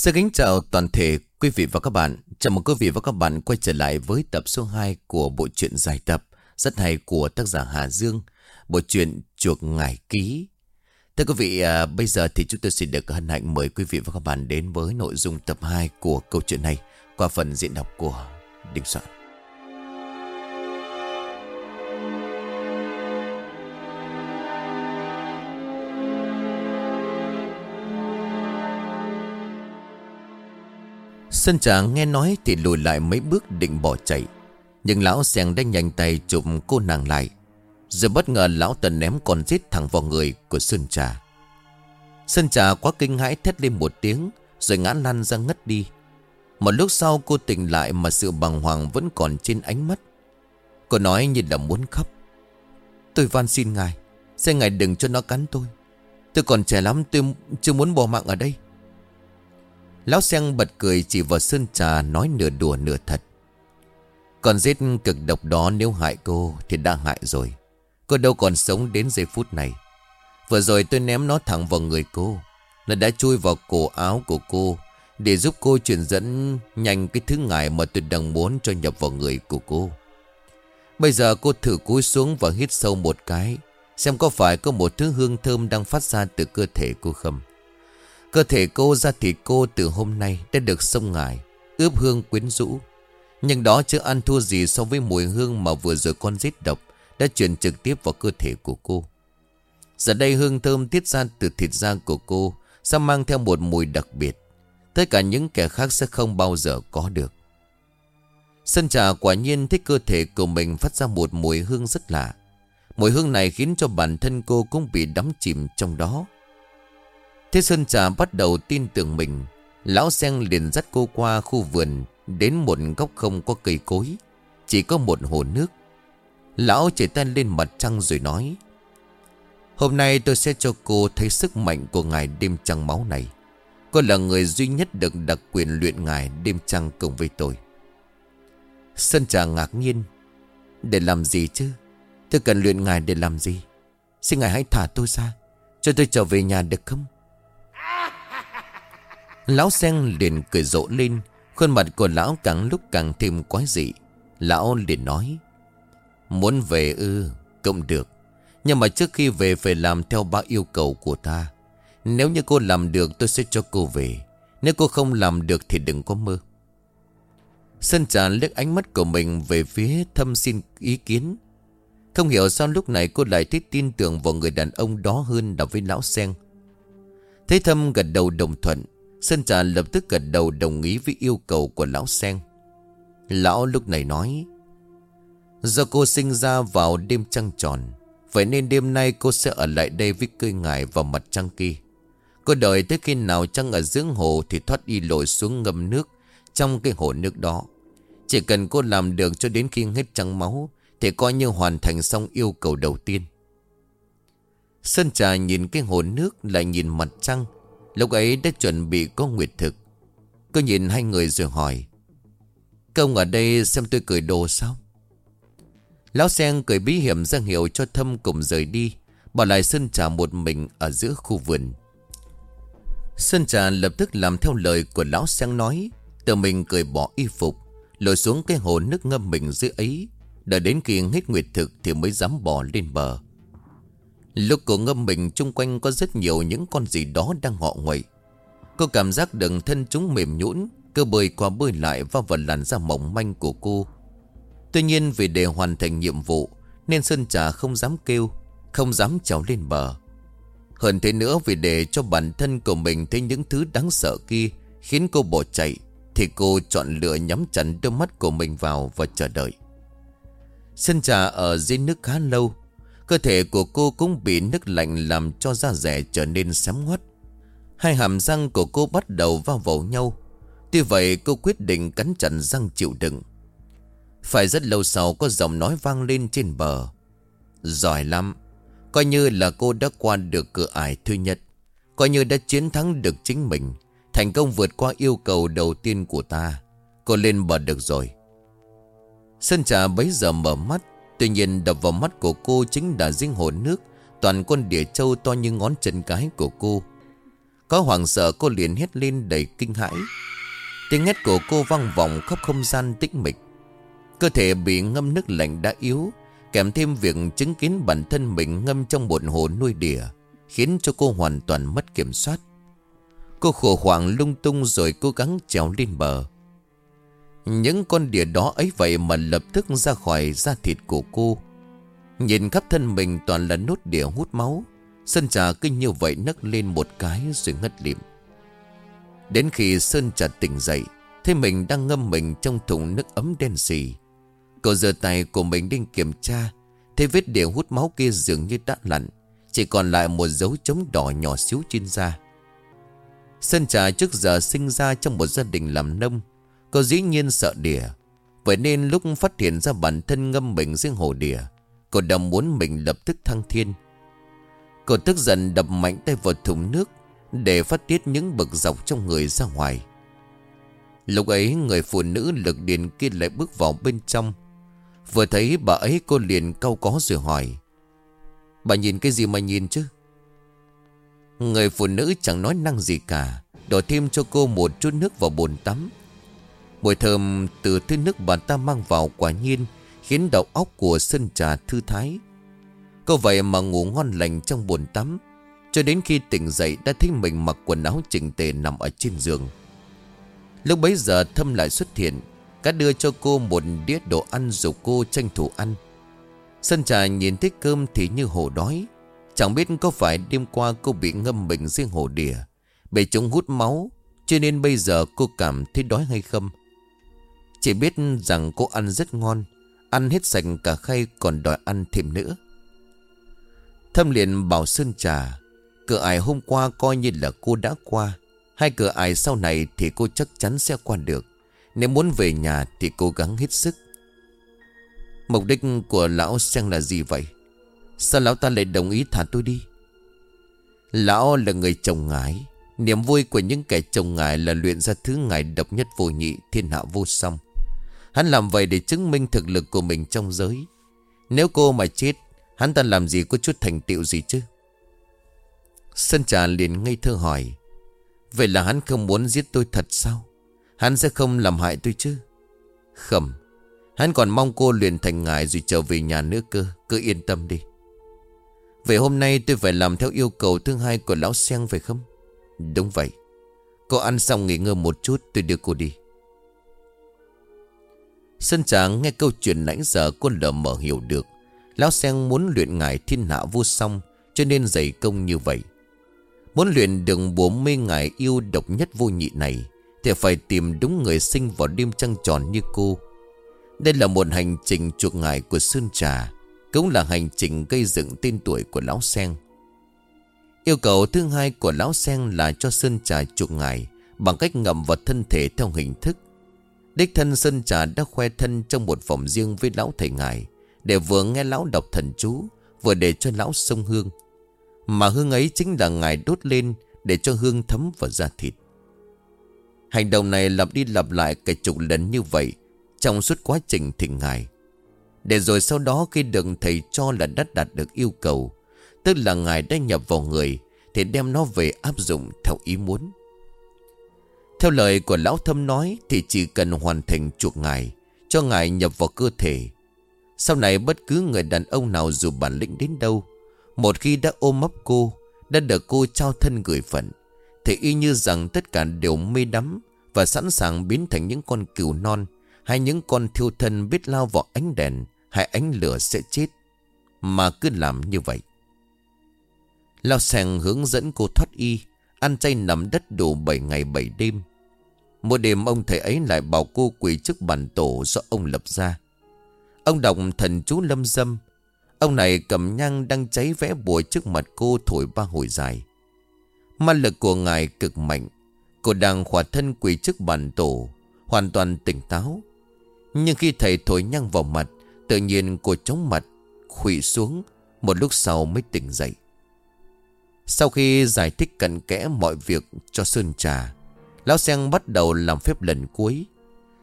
Xin kính chào toàn thể quý vị và các bạn. Chào mừng quý vị và các bạn quay trở lại với tập số 2 của bộ truyện dài tập rất hay của tác giả Hà Dương, bộ truyện Chuộc Ngải Ký. Thưa quý vị, à, bây giờ thì chúng tôi xin được hân hạnh mời quý vị và các bạn đến với nội dung tập 2 của câu chuyện này qua phần diễn đọc của Đình Soạn. Sơn trà nghe nói thì lùi lại mấy bước định bỏ chạy. Nhưng lão sèn đã nhanh tay chụp cô nàng lại. Rồi bất ngờ lão tần ném con giết thẳng vào người của Sơn trà. Sơn trà quá kinh hãi thét lên một tiếng, Rồi ngã lăn ra ngất đi. Một lúc sau cô tỉnh lại mà sự bàng hoàng vẫn còn trên ánh mắt. Cô nói như là muốn khóc. Tôi van xin ngài Xin ngài đừng cho nó cắn tôi. Tôi còn trẻ lắm, tôi chưa muốn bỏ mạng ở đây. Lão Seng bật cười chỉ vào sơn trà nói nửa đùa nửa thật. Còn giết cực độc đó nếu hại cô thì đã hại rồi. Cô đâu còn sống đến giây phút này. Vừa rồi tôi ném nó thẳng vào người cô. Nó đã chui vào cổ áo của cô để giúp cô truyền dẫn nhanh cái thứ ngại mà tôi đang muốn cho nhập vào người của cô. Bây giờ cô thử cúi xuống và hít sâu một cái, Xem có phải có một thứ hương thơm đang phát ra từ cơ thể cô không Cơ thể cô ra thịt cô từ hôm nay đã được sông ngải, ướp hương quyến rũ. Nhưng đó chưa ăn thua gì so với mùi hương mà vừa rồi con giết độc đã truyền trực tiếp vào cơ thể của cô. Giờ đây hương thơm tiết ra từ thịt da của cô sẽ mang theo một mùi đặc biệt. Tất cả những kẻ khác sẽ không bao giờ có được. Sân trà quả nhiên thích cơ thể của mình phát ra một mùi hương rất lạ. Mùi hương này khiến cho bản thân cô cũng bị đắm chìm trong đó. Thế Sơn Trà bắt đầu tin tưởng mình. Lão Sen liền dắt cô qua khu vườn, Đến một góc không có cây cối. Chỉ có một hồ nước. Lão chỉ tay lên mặt trăng rồi nói, Hôm nay tôi sẽ cho cô thấy sức mạnh của ngài đêm trăng máu này. Cô là người duy nhất được đặc quyền luyện ngài đêm trăng cùng với tôi. Sơn Trà ngạc nhiên, Để làm gì chứ? Tôi cần luyện ngài để làm gì? Xin ngài hãy thả tôi ra, Cho tôi trở về nhà được không? Lão sen liền cười rộ lên, Khuôn mặt của lão càng lúc càng thêm quái dị. Lão liền nói, Muốn về ư, Cũng được. Nhưng mà trước khi về phải làm theo ba yêu cầu của ta. Nếu như cô làm được, tôi sẽ cho cô về. Nếu cô không làm được thì đừng có mơ. Sơn trà liếc ánh mắt của mình về phía thâm xin ý kiến. Không hiểu sao lúc này cô lại thích tin tưởng vào người đàn ông đó hơn là với lão sen Thấy thâm gật đầu đồng thuận. Sơn trà lập tức gật đầu đồng ý với yêu cầu của lão sen Lão lúc này nói, Do cô sinh ra vào đêm trăng tròn, Vậy nên đêm nay cô sẽ ở lại đây với cây ngài vào mặt trăng kia. Cô đợi tới khi nào trăng ở dưỡng hồ Thì thoát y lội xuống ngâm nước Trong cái hồ nước đó. Chỉ cần cô làm được cho đến khi hết trăng máu Thì coi như hoàn thành xong yêu cầu đầu tiên. Sơn trà nhìn cái hồ nước Lại nhìn mặt trăng Lúc ấy đã chuẩn bị có nguyệt thực. Cô nhìn hai người rồi hỏi Công ở đây xem tôi cười đồ sao? Lão sen cười bí hiểm ra hiệu cho thâm cùng rời đi Bỏ lại Sơn Trà một mình ở giữa khu vườn. Sơn Trà lập tức làm theo lời của lão sen nói, Tự mình cười bỏ y phục, Lội xuống cái hồ nước ngâm mình dưới ấy. Đợi đến khi hết nguyệt thực Thì mới dám bỏ lên bờ. Lúc cô ngâm mình chung quanh có rất nhiều những con gì đó đang ngọ nguậy. Cô cảm giác đường thân chúng mềm nhũn, cơ bơi qua bơi lại vào vật làn da mỏng manh của cô. Tuy nhiên vì để hoàn thành nhiệm vụ nên Sơn Trà không dám kêu, không dám trèo lên bờ. Hơn thế nữa vì để cho bản thân của mình thấy những thứ đáng sợ kia khiến cô bỏ chạy thì cô chọn lựa nhắm chắn đôi mắt của mình vào và chờ đợi. Sơn Trà ở dưới nước khá lâu Cơ thể của cô cũng bị nước lạnh làm cho da rẻ trở nên xám ngoắt. Hai hàm răng của cô bắt đầu vào vào nhau. Tuy vậy, cô quyết định cắn chặt răng chịu đựng. Phải rất lâu sau có giọng nói vang lên trên bờ. Giỏi lắm. Coi như là cô đã qua được cửa ải thứ nhất. Coi như đã chiến thắng được chính mình. Thành công vượt qua yêu cầu đầu tiên của ta. Cô lên bờ được rồi. Sơn trà bấy giờ mở mắt Tuy nhiên, đập vào mắt của cô chính là riêng hồ nước, Toàn con đỉa trâu to như ngón chân cái của cô. Có hoàng sợ, cô liền hét lên đầy kinh hãi. Tiếng hét của cô vang vọng khắp không gian tĩnh mịch. Cơ thể bị ngâm nước lạnh đã yếu, Kèm thêm việc chứng kiến bản thân mình ngâm trong một hồ nuôi đỉa, Khiến cho cô hoàn toàn mất kiểm soát. Cô khổ hoảng lung tung rồi cố gắng trèo lên bờ. Những con đỉa đó ấy vậy mà lập tức ra khỏi da thịt của cô. Nhìn khắp thân mình toàn là nốt đỉa hút máu. Sơn trà kinh như vậy nấc lên một cái rồi ngất liệm Đến khi Sơn trà tỉnh dậy, Thấy mình đang ngâm mình trong thùng nước ấm đen xì. Cậu giơ tay của mình đi kiểm tra, Thấy vết đỉa hút máu kia dường như đã lặn, Chỉ còn lại một dấu chống đỏ nhỏ xíu trên da. Sơn trà trước giờ sinh ra trong một gia đình làm nông Cô dĩ nhiên sợ đỉa Vậy nên lúc phát hiện ra bản thân ngâm mình dưới hồ đỉa Cô đã muốn mình lập tức thăng thiên. Cô tức giận đập mạnh tay vào thùng nước Để phát tiết những bực dọc trong người ra ngoài. Lúc ấy, người phụ nữ lực điền kia lại bước vào bên trong. Vừa thấy bà ấy, cô liền cau có rồi hỏi, Bà nhìn cái gì mà nhìn chứ? Người phụ nữ chẳng nói năng gì cả, Đổ thêm cho cô một chút nước vào bồn tắm. Mùi thơm từ thứ nước bà ta mang vào quả nhiên Khiến đầu óc của sân trà thư thái. Cô vậy mà ngủ ngon lành trong bồn tắm, Cho đến khi tỉnh dậy đã thấy mình mặc quần áo chỉnh tề nằm ở trên giường. Lúc bấy giờ thâm lại xuất hiện, Cá đưa cho cô một đĩa đồ ăn dù cô tranh thủ ăn. Sân trà nhìn thấy cơm thì như hổ đói, Chẳng biết có phải đêm qua cô bị ngâm bệnh riêng hồ đỉa Bị chúng hút máu, Cho nên bây giờ cô cảm thấy đói hay không. Chỉ biết rằng cô ăn rất ngon, Ăn hết sạch cả khay còn đòi ăn thêm nữa. Thâm liền bảo Sơn Trà, Cửa ải hôm qua coi như là cô đã qua. Hai cửa ải sau này thì cô chắc chắn sẽ qua được. Nếu muốn về nhà thì cố gắng hết sức. Mục đích của lão sen là gì vậy? Sao lão ta lại đồng ý thả tôi đi? Lão là người chồng ngái. Niềm vui của những kẻ chồng ngài là luyện ra thứ ngài độc nhất vô nhị, thiên hạ vô song. Hắn làm vậy để chứng minh thực lực của mình trong giới. Nếu cô mà chết, Hắn ta làm gì có chút thành tựu gì chứ? Sơn trà liền ngây thơ hỏi, Vậy là hắn không muốn giết tôi thật sao? Hắn sẽ không làm hại tôi chứ? Không Hắn còn mong cô luyện thành ngài rồi trở về nhà nữa cơ, Cứ yên tâm đi. Vậy hôm nay tôi phải làm theo yêu cầu thứ hai của lão sen phải không? Đúng vậy. Cô ăn xong nghỉ ngơi một chút, tôi đưa cô đi. Sơn trà nghe câu chuyện nãy giờ cô lờ mở hiểu được. Lão Sen muốn luyện ngài thiên hạ vô song Cho nên dày công như vậy. Muốn luyện được bốn mươi ngài yêu độc nhất vô nhị này, Thì phải tìm đúng người sinh vào đêm trăng tròn như cô. Đây là một hành trình chuộc ngài của Sơn Trà, Cũng là hành trình gây dựng tên tuổi của Lão Sen Yêu cầu thứ hai của Lão Sen là cho Sơn Trà chuộc ngài Bằng cách ngậm vào thân thể theo hình thức Đích thân Sơn Trà đã khoe thân trong một phòng riêng với Lão Thầy Ngài, để vừa nghe lão đọc thần chú, Vừa để cho lão sông hương. Mà hương ấy chính là ngài đốt lên Để cho hương thấm vào da thịt. Hành động này lặp đi lặp lại cả chục lần như vậy, Trong suốt quá trình thỉnh ngài. Để rồi sau đó khi được thầy cho là đã đạt được yêu cầu, Tức là ngài đã nhập vào người, Thì đem nó về áp dụng theo ý muốn. Theo lời của lão thâm nói Thì chỉ cần hoàn thành chuộc ngài, Cho ngài nhập vào cơ thể. Sau này bất cứ người đàn ông nào dù bản lĩnh đến đâu, Một khi đã ôm ấp cô, Đã được cô trao thân gửi phận, Thì y như rằng tất cả đều mê đắm Và sẵn sàng biến thành những con cừu non Hay những con thiêu thân biết lao vào ánh đèn Hay ánh lửa sẽ chết. Mà cứ làm như vậy. Lao sàng hướng dẫn cô thoát y, Ăn chay nằm đất đủ 7 ngày 7 đêm. Một đêm ông thầy ấy lại bảo cô quỳ trước bàn tổ do ông lập ra. Ông đọc thần chú lâm dâm. Ông này cầm nhang đang cháy vẽ bùa trước mặt cô thổi ba hồi dài. Ma lực của ngài cực mạnh. Cô đang khỏa thân quỳ trước bàn tổ, Hoàn toàn tỉnh táo. Nhưng khi thầy thổi nhang vào mặt, Tự nhiên cô chóng mặt Khủy xuống, Một lúc sau mới tỉnh dậy. Sau khi giải thích cặn kẽ mọi việc cho Sơn Trà Lão Sen bắt đầu làm phép lần cuối.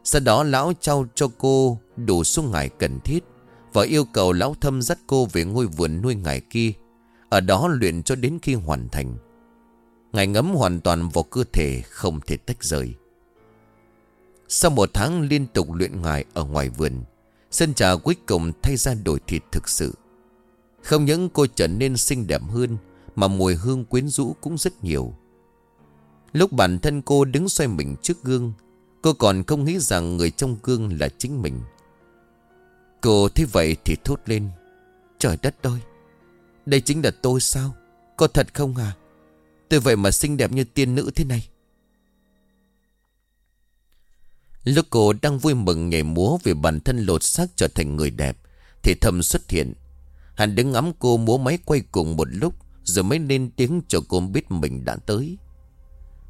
Sau đó, lão trao cho cô đủ số ngày cần thiết Và yêu cầu lão thâm dắt cô về ngôi vườn nuôi ngài kia, Ở đó luyện cho đến khi hoàn thành. Ngài ngấm hoàn toàn vào cơ thể, không thể tách rời. Sau một tháng liên tục luyện ngài ở ngoài vườn, Sân trà cuối cùng thay ra đổi thịt thực sự. Không những cô trở nên xinh đẹp hơn, Mà mùi hương quyến rũ cũng rất nhiều. Lúc bản thân cô đứng xoay mình trước gương, Cô còn không nghĩ rằng người trong gương là chính mình. Cô thấy vậy thì thốt lên, Trời đất ơi, Đây chính là tôi sao? Có thật không à Tôi vậy mà xinh đẹp như tiên nữ thế này. Lúc cô đang vui mừng nhảy múa Vì bản thân lột xác trở thành người đẹp, Thì thầm xuất hiện. Hắn đứng ngắm cô múa máy quay cùng một lúc, Rồi mới lên tiếng cho cô biết mình đã tới.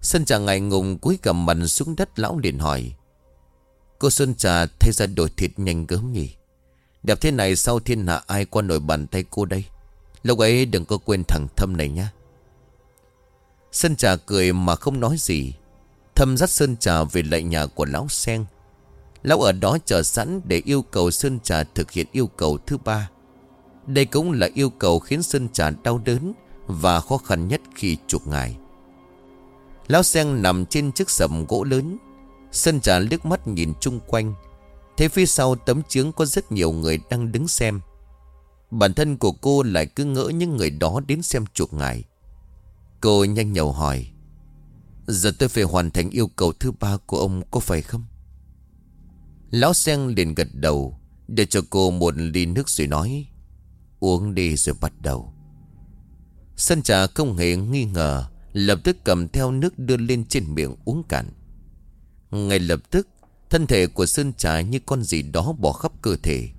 Sơn trà ngại ngùng cúi cầm mặt xuống đất lão liền hỏi. Cô Sơn trà thay ra đổi thịt nhanh gớm nhỉ. Đẹp thế này sau thiên hạ ai qua nổi bàn tay cô đây? Lúc ấy đừng có quên thằng Thâm này nhá. Sơn trà cười mà không nói gì. Thâm dắt Sơn trà về lại nhà của lão sen Lão ở đó chờ sẵn để yêu cầu Sơn trà thực hiện yêu cầu thứ ba. Đây cũng là yêu cầu khiến Sơn trà đau đớn Và khó khăn nhất khi chuộc ngài. Lão sen nằm trên chiếc sầm gỗ lớn Sơn trà liếc mắt nhìn chung quanh. Thế phía sau tấm chướng có rất nhiều người đang đứng xem. Bản thân của cô lại cứ ngỡ những người đó đến xem chuộc ngài. Cô nhanh nhầu hỏi, Giờ tôi phải hoàn thành yêu cầu thứ ba của ông có phải không? Lão sen liền gật đầu, Để cho cô một ly nước rồi nói, Uống đi rồi bắt đầu. Sân trà không hề nghi ngờ Lập tức cầm theo nước đưa lên trên miệng uống cạn. Ngay lập tức, Thân thể của Sơn Trà như con gì đó bỏ khắp cơ thể.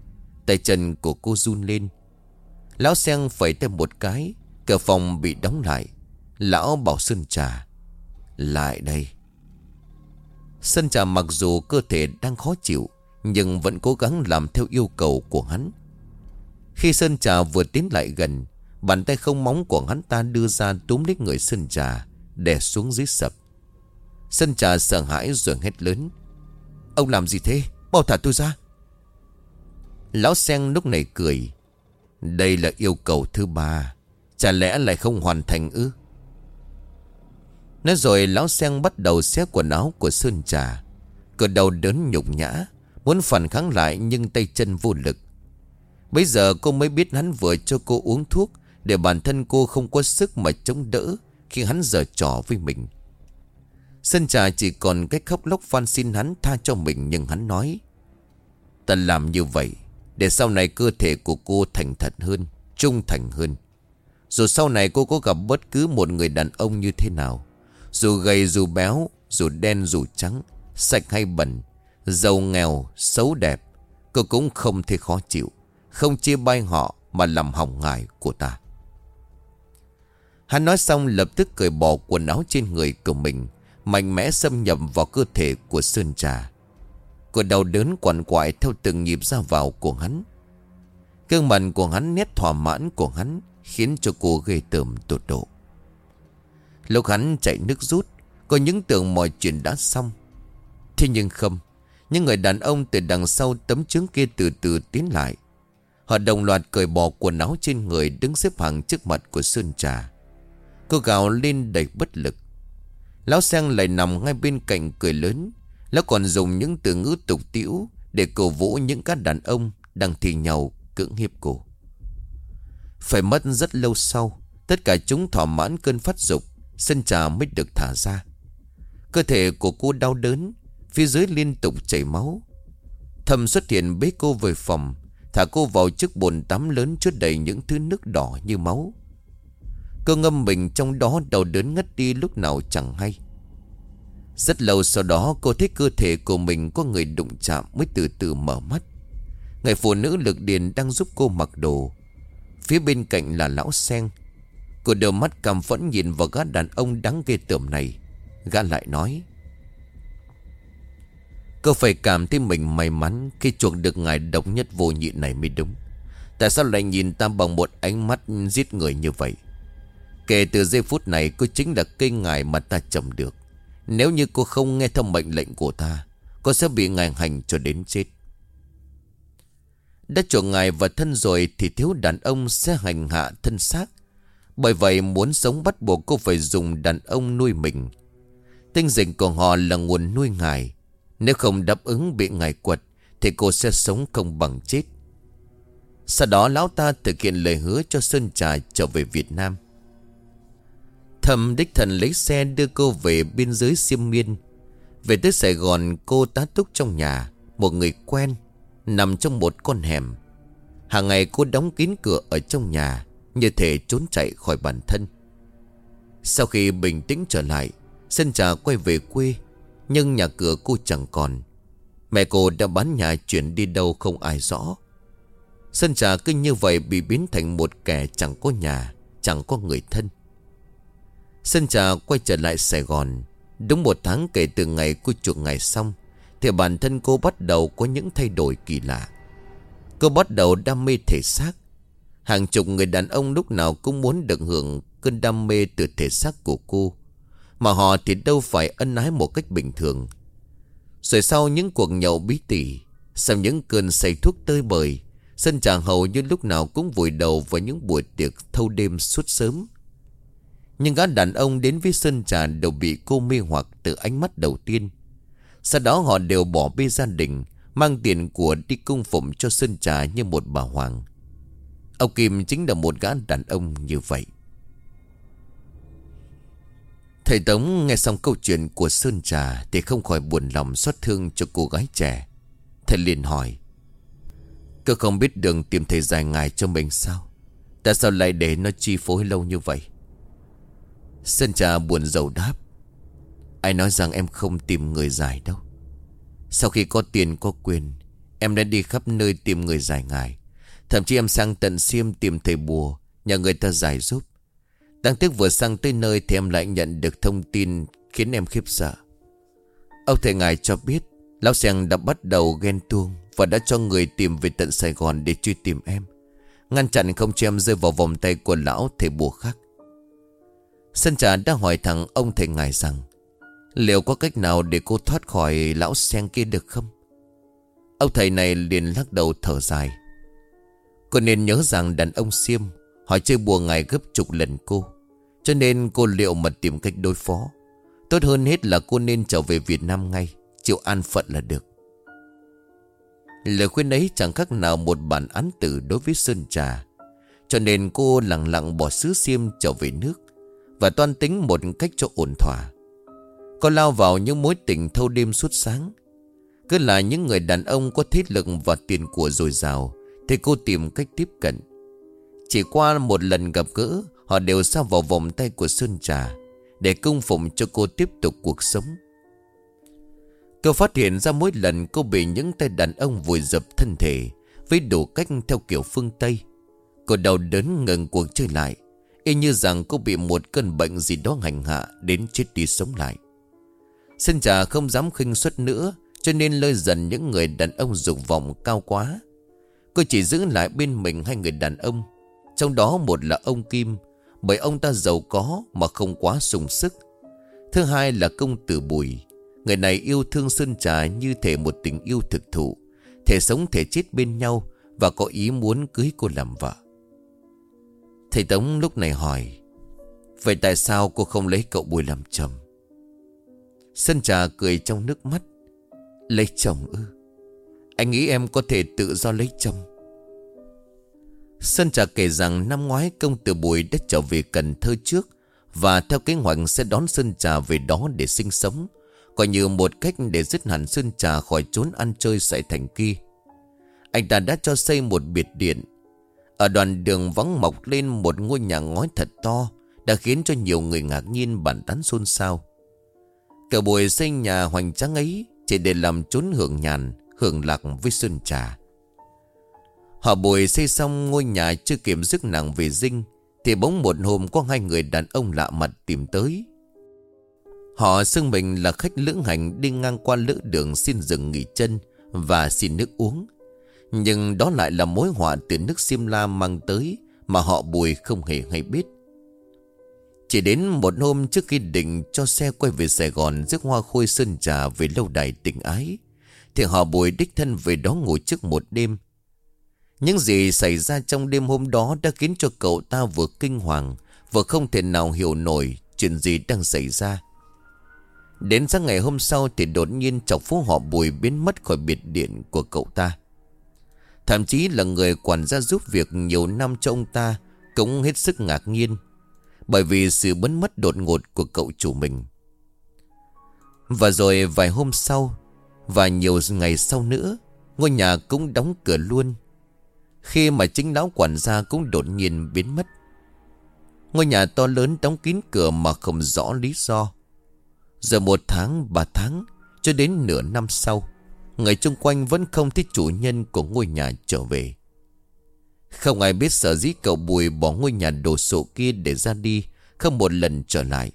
Tay chân của cô run lên. Lão sen phải thêm một cái, Cửa phòng bị đóng lại. Lão bảo Sơn Trà, Lại đây. Sơn Trà mặc dù cơ thể đang khó chịu, Nhưng vẫn cố gắng làm theo yêu cầu của hắn. Khi Sơn Trà vừa tiến lại gần Bàn tay không móng của hắn ta đưa ra túm lấy người Sơn Trà, Đè xuống dưới sập. Sơn Trà sợ hãi rồi hét lớn. Ông làm gì thế? Bao thả tôi ra. Lão sen lúc này cười. Đây là yêu cầu thứ ba. Chả lẽ lại không hoàn thành ư? Nói rồi, lão sen bắt đầu xé quần áo của Sơn Trà. Cửa đầu đớn nhục nhã, Muốn phản kháng lại nhưng tay chân vô lực. Bây giờ cô mới biết hắn vừa cho cô uống thuốc để bản thân cô không có sức mà chống đỡ Khi hắn giở trò với mình. Sân trà chỉ còn cách khóc lóc van xin hắn tha cho mình Nhưng hắn nói Ta làm như vậy Để sau này cơ thể của cô thành thật hơn Trung thành hơn. Dù sau này cô có gặp bất cứ một người đàn ông như thế nào Dù gầy dù béo Dù đen dù trắng Sạch hay bẩn Giàu nghèo, xấu đẹp Cô cũng không thể khó chịu Không chia bay họ Mà làm hỏng ngài của ta. Hắn nói xong lập tức cởi bỏ quần áo trên người của mình, Mạnh mẽ xâm nhập vào cơ thể của Sơn Trà. Cô đau đớn quằn quại theo từng nhịp ra vào của hắn. Cương mặt của hắn nét thỏa mãn của hắn Khiến cho cô gây tởm tột độ. Lúc hắn chạy nước rút, Có những tưởng mọi chuyện đã xong. Thế nhưng không, Những người đàn ông từ đằng sau tấm trứng kia từ từ tiến lại. Họ đồng loạt cởi bỏ quần áo trên người Đứng xếp hàng trước mặt của Sơn Trà. Cô gào lên đầy bất lực. Lão Sang lại nằm ngay bên cạnh cười lớn. Lão còn dùng những từ ngữ tục tiễu Để cổ vũ những các đàn ông Đang thì nhau cưỡng hiếp cô. Phải mất rất lâu sau, Tất cả chúng thỏa mãn cơn phát dục, Sân trà mới được thả ra. Cơ thể của cô đau đớn, Phía dưới liên tục chảy máu. Thầm xuất hiện bế cô về phòng, Thả cô vào chiếc bồn tắm lớn chứa đầy những thứ nước đỏ như máu. Cô ngâm mình trong đó đầu đớn ngất đi lúc nào chẳng hay. Rất lâu sau đó, cô thấy cơ thể của mình có người đụng chạm mới từ từ mở mắt. Người phụ nữ lực điền đang giúp cô mặc đồ. Phía bên cạnh là lão sen Cô đôi mắt cầm phẫn nhìn vào gã đàn ông đáng ghê tởm này. Gã lại nói, Cô phải cảm thấy mình may mắn Khi chuộc được ngài độc nhất vô nhị này mới đúng. Tại sao lại nhìn ta bằng một ánh mắt giết người như vậy? Kể từ giây phút này, cô chính là cây ngài mà ta trồng được. Nếu như cô không nghe theo mệnh lệnh của ta, Cô sẽ bị ngài hành cho đến chết. Đã chuộc ngài vào thân rồi Thì thiếu đàn ông sẽ hành hạ thân xác. Bởi vậy muốn sống bắt buộc cô phải dùng đàn ông nuôi mình. Tinh dịch của họ là nguồn nuôi ngài. Nếu không đáp ứng bị ngài quật, Thì cô sẽ sống không bằng chết. Sau đó, lão ta thực hiện lời hứa cho Sơn Trà trở về Việt Nam. Thầm đích thần lấy xe đưa cô về biên giới Siêm Miên. Về tới Sài Gòn, cô tá túc trong nhà, Một người quen, Nằm trong một con hẻm. Hàng ngày cô đóng kín cửa ở trong nhà, Như thể trốn chạy khỏi bản thân. Sau khi bình tĩnh trở lại, Sơn trà quay về quê, Nhưng nhà cửa cô chẳng còn. Mẹ cô đã bán nhà chuyển đi đâu không ai rõ. Sơn trà cứ như vậy bị biến thành một kẻ chẳng có nhà, Chẳng có người thân. Sơn trà quay trở lại Sài Gòn. Đúng một tháng kể từ ngày cô chuộc ngày xong, Thì bản thân cô bắt đầu có những thay đổi kỳ lạ. Cô bắt đầu đam mê thể xác. Hàng chục người đàn ông lúc nào cũng muốn được hưởng cơn đam mê từ thể xác của cô, Mà họ thì đâu phải ân ái một cách bình thường. Rồi sau những cuộc nhậu bí tỉ, Sau những cơn say thuốc tơi bời Sân trà hầu như lúc nào cũng vùi đầu vào những buổi tiệc thâu đêm suốt sớm. Nhưng gã đàn ông đến với sân trà đều bị cô mê hoặc từ ánh mắt đầu tiên. Sau đó họ đều bỏ bê gia đình, Mang tiền của đi cung phụng cho Sơn Trà như một bà hoàng. Ông Kim chính là một gã đàn ông như vậy. Thầy Tống nghe xong câu chuyện của Sơn Trà Thì không khỏi buồn lòng xót thương cho cô gái trẻ. Thầy liền hỏi Cơ không biết đường tìm thầy dài ngài cho mình sao? Tại sao lại để nó chi phối lâu như vậy? Sơn Trà buồn rầu đáp. Ai nói rằng em không tìm người giải đâu. Sau khi có tiền, có quyền, Em đã đi khắp nơi tìm người giải ngài. Thậm chí em sang tận xiêm tìm thầy bùa, Nhờ người ta giải giúp. Đáng tiếc vừa sang tới nơi Thì em lại nhận được thông tin Khiến em khiếp sợ. Ông thầy ngài cho biết, Lão Seng đã bắt đầu ghen tuông Và đã cho người tìm về tận Sài Gòn Để truy tìm em. Ngăn chặn không cho em rơi vào vòng tay của lão thầy bùa khác. Sân trà đã hỏi thẳng ông thầy ngài rằng, Liệu có cách nào để cô thoát khỏi lão sen kia được không? Ông thầy này liền lắc đầu thở dài. Cô nên nhớ rằng đàn ông xiêm Họ chơi bùa ngài gấp chục lần cô. Cho nên cô liệu mà tìm cách đối phó. Tốt hơn hết là cô nên trở về Việt Nam ngay, Chịu an phận là được. Lời khuyên ấy chẳng khác nào một bản án tử đối với Sơn Trà. Cho nên cô lặng lặng bỏ xứ xiêm trở về nước. Và toan tính một cách cho ổn thỏa. Cô lao vào những mối tình thâu đêm suốt sáng. Cứ là những người đàn ông có thế lực và tiền của dồi dào, Thì cô tìm cách tiếp cận. Chỉ qua một lần gặp gỡ, Họ đều sao vào vòng tay của Sơn Trà, Để cung phụng cho cô tiếp tục cuộc sống. Cô phát hiện ra mỗi lần cô bị những tay đàn ông vùi dập thân thể, Với đủ cách theo kiểu phương Tây. Cô đau đớn ngừng cuộc chơi lại. Y như rằng cô bị một cơn bệnh gì đó hành hạ, Đến chết đi sống lại. Sơn trà không dám khinh suất nữa, Cho nên lơi dần những người đàn ông dục vọng cao quá. Cô chỉ giữ lại bên mình hai người đàn ông, Trong đó một là ông Kim, Bởi ông ta giàu có mà không quá sung sức. Thứ hai là công tử Bùi, Người này yêu thương Sơn Trà như thể một tình yêu thực thụ, Thể sống thể chết bên nhau Và có ý muốn cưới cô làm vợ. Thầy Tống lúc này hỏi, Vậy tại sao cô không lấy cậu Bùi làm chồng? Sơn trà cười trong nước mắt, Lấy chồng ư? Anh nghĩ em có thể tự do lấy chồng. Sơn trà kể rằng năm ngoái công tử Bùi đã trở về Cần Thơ trước Và theo kế hoạch sẽ đón Sơn trà về đó để sinh sống, Coi như một cách để dứt hẳn Sơn trà khỏi trốn ăn chơi sải thành kia Anh ta đã cho xây một biệt điện ở đoàn đường vắng mọc lên một ngôi nhà ngói thật to, Đã khiến cho nhiều người ngạc nhiên bản tán xôn xao. Cả buổi xây nhà hoành tráng ấy Chỉ để làm trốn hưởng nhàn, Hưởng lạc với Sơn Trà. Họ buổi xây xong ngôi nhà chưa kiểm dứt nặng về dinh, Thì bỗng một hôm có hai người đàn ông lạ mặt tìm tới. Họ xưng mình là khách lưỡng hành đi ngang qua lữ đường xin dừng nghỉ chân và xin nước uống. Nhưng đó lại là mối họa từ nước Simla mang tới mà họ bùi không hề hay biết. Chỉ đến một hôm trước khi định cho xe quay về Sài Gòn rước hoa khôi sơn trà về lâu đài tình ái, Thì họ bùi đích thân về đó ngồi trước một đêm. Những gì xảy ra trong đêm hôm đó đã khiến cho cậu ta vừa kinh hoàng, vừa không thể nào hiểu nổi Chuyện gì đang xảy ra. Đến sáng ngày hôm sau Thì đột nhiên chọc phú họ bùi biến mất khỏi biệt điện của cậu ta. Thậm chí là người quản gia giúp việc nhiều năm cho ông ta Cũng hết sức ngạc nhiên Bởi vì sự biến mất đột ngột của cậu chủ mình. Và rồi vài hôm sau Và nhiều ngày sau nữa Ngôi nhà cũng đóng cửa luôn. Khi mà chính lão quản gia cũng đột nhiên biến mất Ngôi nhà to lớn đóng kín cửa mà không rõ lý do. Giờ một tháng, ba tháng Cho đến nửa năm sau Người chung quanh vẫn không thấy chủ nhân của ngôi nhà trở về. Không ai biết sở dĩ cậu Bùi bỏ ngôi nhà đồ sộ kia để ra đi, Không một lần trở lại.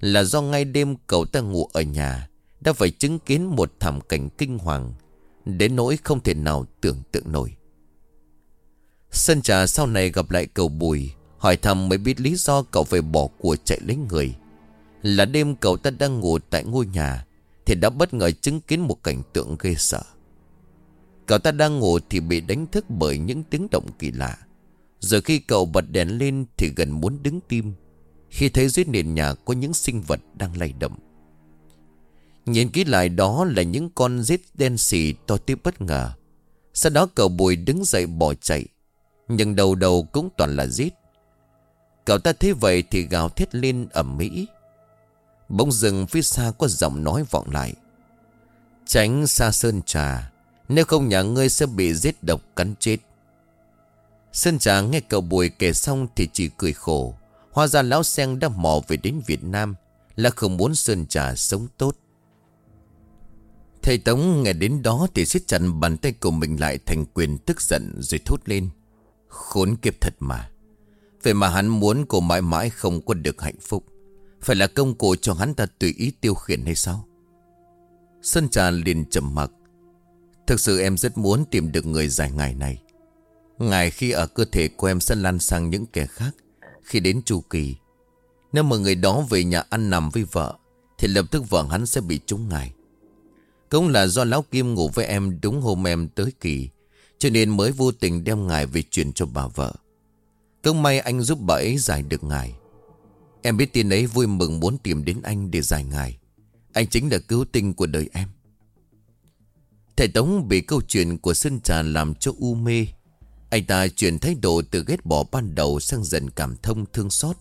Là do ngay đêm cậu ta ngủ ở nhà, Đã phải chứng kiến một thảm cảnh kinh hoàng, Đến nỗi không thể nào tưởng tượng nổi. Sơn trà sau này gặp lại cậu Bùi, Hỏi thăm mới biết lý do cậu phải bỏ của chạy lấy người. Là đêm cậu ta đang ngủ tại ngôi nhà thì đã bất ngờ chứng kiến một cảnh tượng ghê sợ. Cậu ta đang ngủ thì bị đánh thức bởi những tiếng động kỳ lạ. Rồi khi cậu bật đèn lên thì gần muốn đứng tim, Khi thấy dưới nền nhà có những sinh vật đang lay động. Nhìn kỹ lại đó là những con rết đen xì to tiếp bất ngờ. Sau đó cậu bùi đứng dậy bỏ chạy, Nhưng đầu đầu cũng toàn là rết. Cậu ta thấy vậy thì gào thét lên ẩm mỹ Bỗng dừng phía xa có giọng nói vọng lại Tránh xa sơn trà, Nếu không nhà ngươi sẽ bị giết độc cắn chết Sơn trà nghe cậu bùi kể xong thì chỉ cười khổ Hóa ra lão sen đã mò về đến Việt Nam, Là không muốn Sơn trà sống tốt Thầy Tống nghe đến đó thì siết chặt bàn tay của mình lại thành quyền tức giận rồi thốt lên. Khốn kiếp thật mà. Vậy mà hắn muốn cô mãi mãi không có được hạnh phúc. Phải là công cụ cho hắn ta tùy ý tiêu khiển hay sao? Sơn trà liền trầm mặc. Thực sự em rất muốn tìm được người giải ngài này. Ngài khi ở cơ thể của em sẽ lan sang những kẻ khác. Khi đến chu kỳ. Nếu mà người đó về nhà ăn nằm với vợ. Thì lập tức vợ hắn sẽ bị trúng ngài. Cũng là do Lão Kim ngủ với em đúng hôm em tới kỳ, Cho nên mới vô tình đem ngài về truyền cho bà vợ Cũng may anh giúp bà ấy giải được ngài Em biết tin ấy vui mừng muốn tìm đến anh để giải ngài Anh chính là cứu tinh của đời em Thầy Tống bị câu chuyện của Sơn Trà làm cho u mê Anh ta chuyển thái độ từ ghét bỏ ban đầu sang dần cảm thông thương xót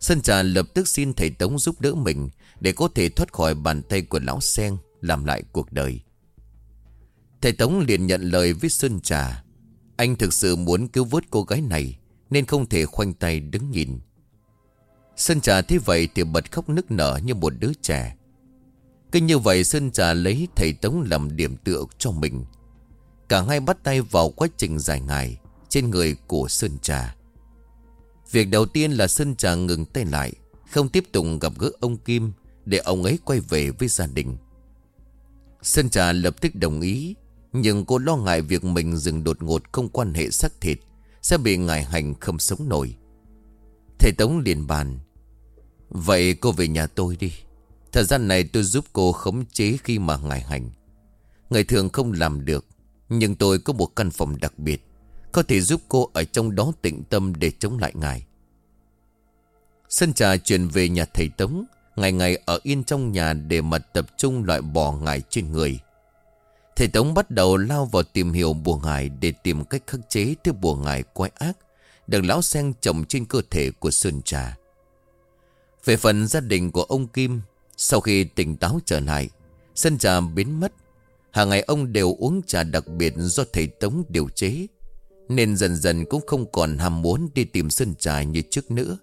Sơn Trà lập tức xin thầy Tống giúp đỡ mình Để có thể thoát khỏi bàn tay của lão sen làm lại cuộc đời. Thầy Tống liền nhận lời với Sơn Trà. Anh thực sự muốn cứu vớt cô gái này nên không thể khoanh tay đứng nhìn. Sơn Trà thế vậy thì bật khóc nức nở như một đứa trẻ. Kinh như vậy Sơn Trà lấy thầy Tống làm điểm tựa cho mình. Cả hai bắt tay vào quá trình giải ngày trên người của Sơn Trà. Việc đầu tiên là Sơn Trà ngừng tay lại, không tiếp tục gặp gỡ ông Kim để ông ấy quay về với gia đình. Sơn Trà lập tức đồng ý Nhưng cô lo ngại việc mình dừng đột ngột không quan hệ xác thịt Sẽ bị ngài hành không sống nổi Thầy Tống liền bàn Vậy cô về nhà tôi đi. Thời gian này tôi giúp cô khống chế khi mà ngài hành. Ngày thường không làm được, Nhưng tôi có một căn phòng đặc biệt. Có thể giúp cô ở trong đó tĩnh tâm để chống lại ngài. Sân Trà chuyển về nhà thầy Tống, Ngày ngày ở yên trong nhà để mà tập trung loại bỏ ngài trên người. Thầy Tống bắt đầu lao vào tìm hiểu bùa ngài để tìm cách khắc chế thứ bùa ngài quái ác Được lão sen trồng trên cơ thể của Sơn Trà. Về phần gia đình của ông Kim, Sau khi tỉnh táo trở lại, sân Trà biến mất. Hàng ngày ông đều uống trà đặc biệt do thầy Tống điều chế, Nên dần dần cũng không còn ham muốn đi tìm sân Trà như trước nữa.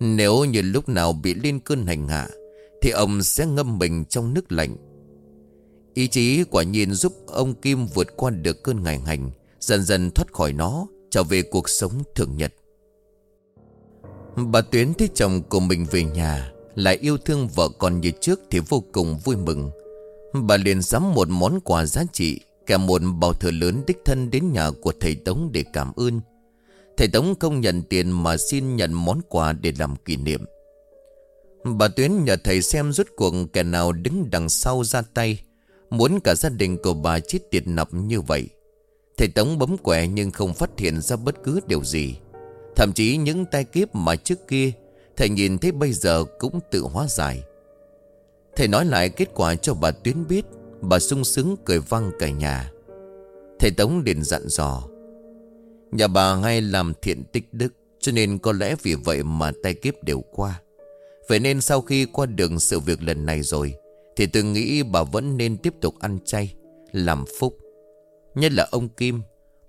Nếu như lúc nào bị liên cơn hành hạ, Thì ông sẽ ngâm mình trong nước lạnh. Ý chí quả nhiên giúp ông Kim vượt qua được cơn ngài hành, Dần dần thoát khỏi nó, Trở về cuộc sống thường nhật. Bà Tuyến thấy chồng của mình về nhà, Lại yêu thương vợ con như trước Thì vô cùng vui mừng Bà liền sắm một món quà giá trị, Kèm một bào thờ lớn đích thân đến nhà của thầy Tống để cảm ơn Thầy Tống không nhận tiền mà xin nhận món quà để làm kỷ niệm. Bà Tuyến nhờ thầy xem rút cuộc kẻ nào đứng đằng sau ra tay. Muốn cả gia đình của bà chết tiệt nập như vậy. Thầy Tống bấm quẻ nhưng không phát hiện ra bất cứ điều gì. Thậm chí những tai kiếp mà trước kia Thầy nhìn thấy bây giờ cũng tự hóa giải. Thầy nói lại kết quả cho bà Tuyến biết, Bà sung sướng cười văng cả nhà. Thầy Tống liền dặn dò, Nhà bà hay làm thiện tích đức, Cho nên có lẽ vì vậy mà tai kiếp đều qua. Vậy nên sau khi qua đường sự việc lần này rồi, Thì tôi nghĩ bà vẫn nên tiếp tục ăn chay, Làm phúc. Nhất là ông Kim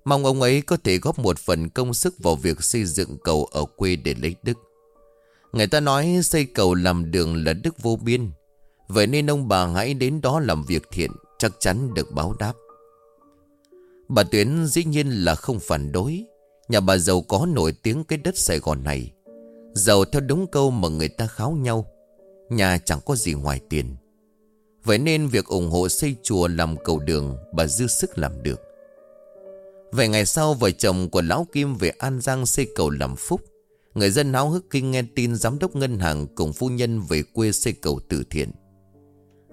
Mong ông ấy có thể góp một phần công sức vào việc xây dựng cầu ở quê để lấy đức. Người ta nói xây cầu làm đường là đức vô biên. Vậy nên ông bà hãy đến đó làm việc thiện, Chắc chắn được báo đáp. Bà Tuyến dĩ nhiên là không phản đối. Nhà bà giàu có nổi tiếng cái đất Sài Gòn này. Giàu theo đúng câu mà người ta kháo nhau. Nhà chẳng có gì ngoài tiền. Vậy nên việc ủng hộ xây chùa làm cầu đường, Bà dư sức làm được. Vài ngày sau, vợ chồng của Lão Kim về An Giang xây cầu làm phúc. Người dân náo hức khi nghe tin giám đốc ngân hàng cùng phu nhân về quê xây cầu từ thiện.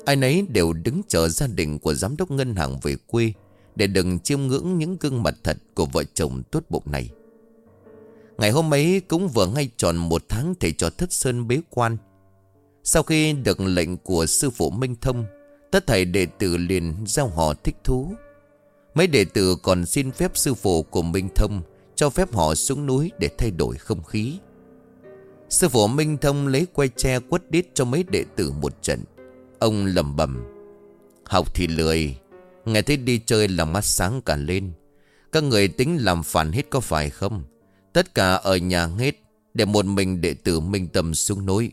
Ai nấy đều đứng chờ gia đình của giám đốc ngân hàng về quê Để đừng chiêm ngưỡng những gương mặt thật của vợ chồng tốt bụng này. Ngày hôm ấy cũng vừa ngay tròn một tháng thầy cho thất sơn bế quan. Sau khi được lệnh của sư phụ Minh Thông, Tất thầy đệ tử liền giao họ thích thú. Mấy đệ tử còn xin phép sư phụ của Minh Thông Cho phép họ xuống núi để thay đổi không khí. Sư phụ Minh Thông lấy que tre quất đít cho mấy đệ tử một trận. Ông lầm bầm Học thì lười, Nghe thấy đi chơi là mắt sáng cả lên. Các người tính làm phản hết có phải không? Tất cả ở nhà hết Để một mình đệ tử Minh Tâm xuống núi.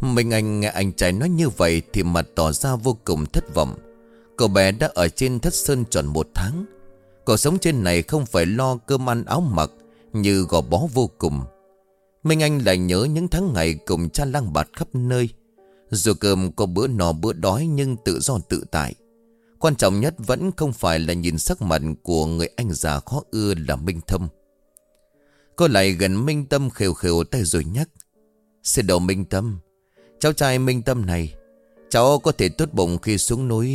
Minh Anh nghe anh trai nói như vậy Thì mặt tỏ ra vô cùng thất vọng. Cậu bé đã ở trên thất sơn tròn một tháng. Cậu sống trên này không phải lo cơm ăn áo mặc, Như gò bó vô cùng. Minh Anh lại nhớ những tháng ngày cùng cha lang bạt khắp nơi. Dù cơm có bữa no bữa đói nhưng tự do tự tại. Quan trọng nhất vẫn không phải là nhìn sắc mặt của người anh già khó ưa là Minh Thâm. Cô lại gần Minh Tâm khều khều tay rồi nhắc, Xin đầu Minh Tâm, Cháu trai Minh Tâm này Cháu có thể tốt bụng khi xuống núi.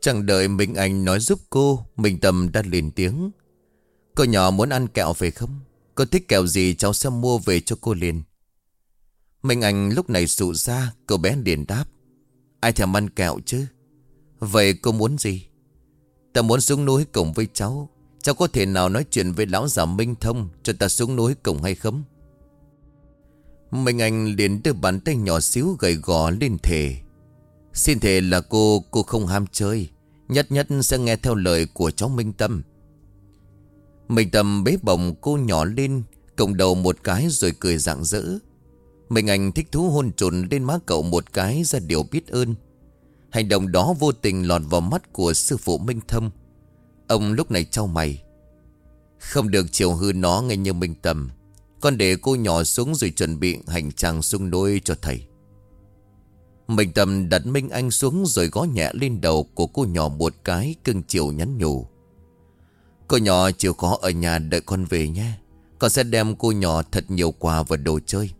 Chẳng đợi Minh Anh nói giúp cô, Minh Tâm đã lên tiếng. Cô nhỏ muốn ăn kẹo phải không? Cô thích kẹo gì cháu sẽ mua về cho cô liền. Minh Anh lúc này sụ ra Cô bé liền đáp. Ai thèm ăn kẹo chứ? Vậy cô muốn gì? Ta muốn xuống núi cùng với cháu. Cháu có thể nào nói chuyện với lão già Minh Thông Cho ta xuống núi cùng hay không? Minh Anh liền đưa bàn tay nhỏ xíu gầy gò lên thề. Xin thề là cô Cô không ham chơi, Nhất nhất sẽ nghe theo lời của cháu Minh Tâm. Minh Tâm bế bồng cô nhỏ lên Cộng đầu một cái rồi cười rạng rỡ. Minh Anh thích thú hôn trồn lên má cậu một cái ra điều biết ơn. Hành động đó vô tình lọt vào mắt của sư phụ Minh Thâm. Ông lúc này trao mày. Không được chiều hư nó ngay như Minh Tâm. Con để cô nhỏ xuống rồi chuẩn bị hành trang xung đôi cho thầy. Minh Tâm đặt Minh Anh xuống rồi gõ nhẹ lên đầu của cô nhỏ một cái cưng chiều nhắn nhủ. Cô nhỏ chịu khó ở nhà đợi con về nhé. Con sẽ đem cô nhỏ thật nhiều quà và đồ chơi.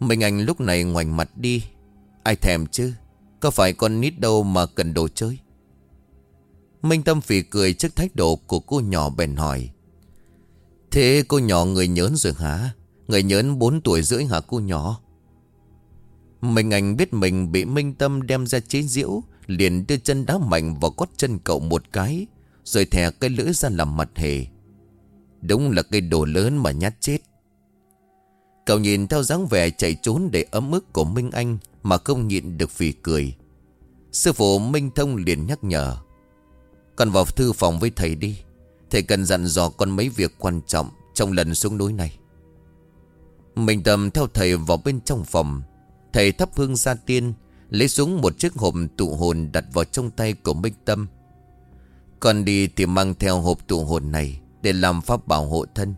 Minh Anh lúc này ngoảnh mặt đi. Ai thèm chứ? Có phải con nít đâu mà cần đồ chơi? Minh Tâm phỉ cười trước thái độ của cô nhỏ bèn hỏi. Thế cô nhỏ người nhớn rồi hả? Người nhớn 4 tuổi rưỡi hả cô nhỏ? Minh Anh biết mình bị Minh Tâm đem ra chế diễu Liền đưa chân đá mạnh vào cốt chân cậu một cái, Rồi thè cây lưỡi ra làm mặt hề. Đúng là cây đồ lớn mà nhát chết. Cậu nhìn theo dáng vẻ chạy trốn để ấm ức của Minh Anh Mà không nhịn được vì cười. Sư phụ Minh Thông liền nhắc nhở Còn vào thư phòng với thầy đi. Thầy cần dặn dò con mấy việc quan trọng Trong lần xuống núi này. Minh Tâm theo thầy vào bên trong phòng. Thầy thắp hương ra tiên, Lấy xuống một chiếc hộp tụ hồn đặt vào trong tay của Minh Tâm. Còn đi thì mang theo hộp tụ hồn này Để làm pháp bảo hộ thân.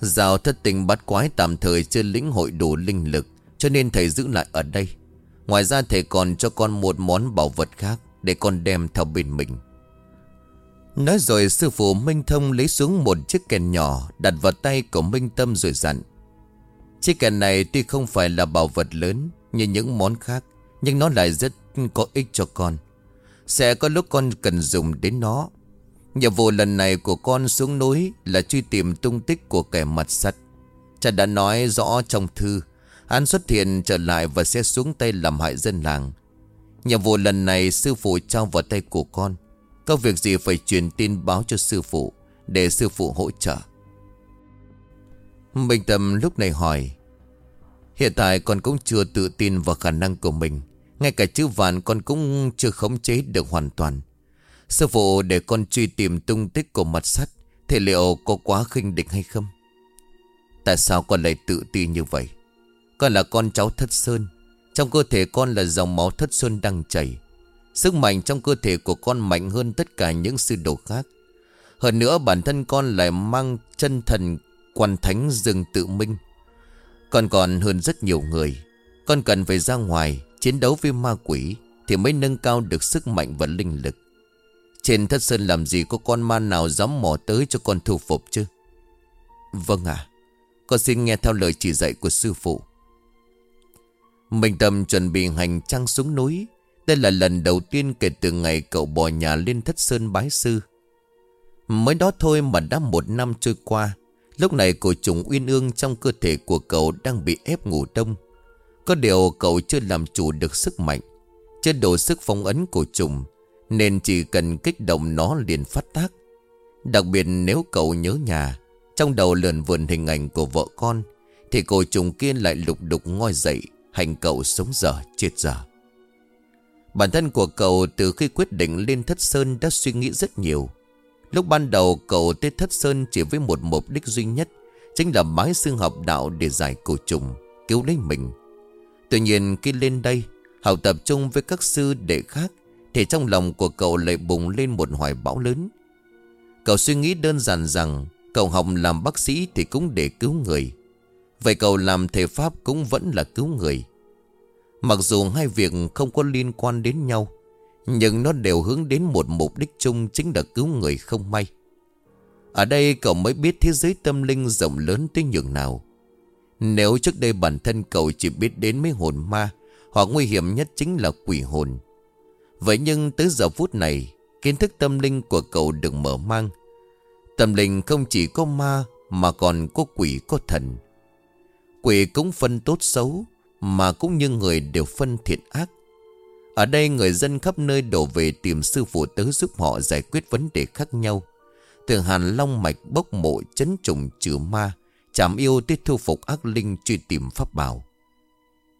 Giao thất tình bắt quái tạm thời chưa lĩnh hội đủ linh lực, Cho nên thầy giữ lại ở đây. Ngoài ra thầy còn cho con một món bảo vật khác Để con đem theo bên mình. Nói rồi sư phụ Minh Thông lấy xuống một chiếc kèn nhỏ, Đặt vào tay của Minh Tâm rồi dặn. Chiếc kèn này tuy không phải là bảo vật lớn Như những món khác, Nhưng nó lại rất có ích cho con. Sẽ có lúc con cần dùng đến nó. Nhiệm vụ lần này của con xuống núi Là truy tìm tung tích của kẻ mặt sắt. Cha đã nói rõ trong thư, Hắn xuất hiện trở lại và sẽ xuống tay làm hại dân làng. Nhiệm vụ lần này sư phụ trao vào tay của con. Có việc gì phải truyền tin báo cho sư phụ, Để sư phụ hỗ trợ. Minh Tâm lúc này hỏi, Hiện tại con cũng chưa tự tin vào khả năng của mình, Ngay cả chữ vạn con cũng chưa khống chế được hoàn toàn. Sư phụ để con truy tìm tung tích của mặt sắt, Thì liệu có quá khinh địch hay không? Tại sao con lại tự tin như vậy? Con là con cháu thất sơn, Trong cơ thể con là dòng máu thất sơn đang chảy. Sức mạnh trong cơ thể của con mạnh hơn tất cả những sư đồ khác. Hơn nữa, bản thân con lại mang chân thần quan thánh rừng tự minh. Con còn hơn rất nhiều người. Con cần phải ra ngoài, Chiến đấu với ma quỷ Thì mới nâng cao được sức mạnh và linh lực. Trên thất sơn làm gì có con ma nào dám mò tới cho con thu phục chứ? Vâng ạ. Con xin nghe theo lời chỉ dạy của sư phụ. Minh Tâm chuẩn bị hành trang xuống núi đây là lần đầu tiên kể từ ngày cậu bỏ nhà lên thất sơn bái sư. Mới đó thôi mà đã một năm trôi qua, Lúc này cổ trùng uyên ương trong cơ thể của cậu đang bị ép ngủ đông. Có điều cậu chưa làm chủ được sức mạnh, Chưa đủ sức phong ấn cổ trùng, Nên chỉ cần kích động nó liền phát tác. Đặc biệt nếu cậu nhớ nhà, Trong đầu lượn vườn hình ảnh của vợ con, Thì cổ trùng kia lại lục đục ngoi dậy, Hành cậu sống dở chết dở. Bản thân của cậu từ khi quyết định lên thất sơn đã suy nghĩ rất nhiều. Lúc ban đầu cậu tới Thất Sơn chỉ với một mục đích duy nhất, Chính là mái xương học đạo để giải cổ trùng, Cứu lấy mình. Tuy nhiên khi lên đây, Học tập trung với các sư đệ khác, Thì trong lòng của cậu lại bùng lên một hoài bão lớn. Cậu suy nghĩ đơn giản rằng Cậu học làm bác sĩ thì cũng để cứu người. Vậy cậu làm thầy Pháp cũng vẫn là cứu người. Mặc dù hai việc không có liên quan đến nhau nhưng nó đều hướng đến một mục đích chung chính là cứu người không may. Ở đây cậu mới biết thế giới tâm linh rộng lớn tới nhường nào. Nếu trước đây bản thân cậu chỉ biết đến mấy hồn ma, hoặc nguy hiểm nhất chính là quỷ hồn. Vậy nhưng tới giờ phút này, kiến thức tâm linh của cậu được mở mang. Tâm linh không chỉ có ma mà còn có quỷ có thần. Quỷ cũng phân tốt xấu, mà cũng như người đều phân thiện ác. Ở đây người dân khắp nơi đổ về tìm sư phụ tới giúp họ giải quyết vấn đề khác nhau. Từ hàn long mạch bốc mộ chấn trùng trừ ma, chảm yêu tới thu phục ác linh truy tìm pháp bảo.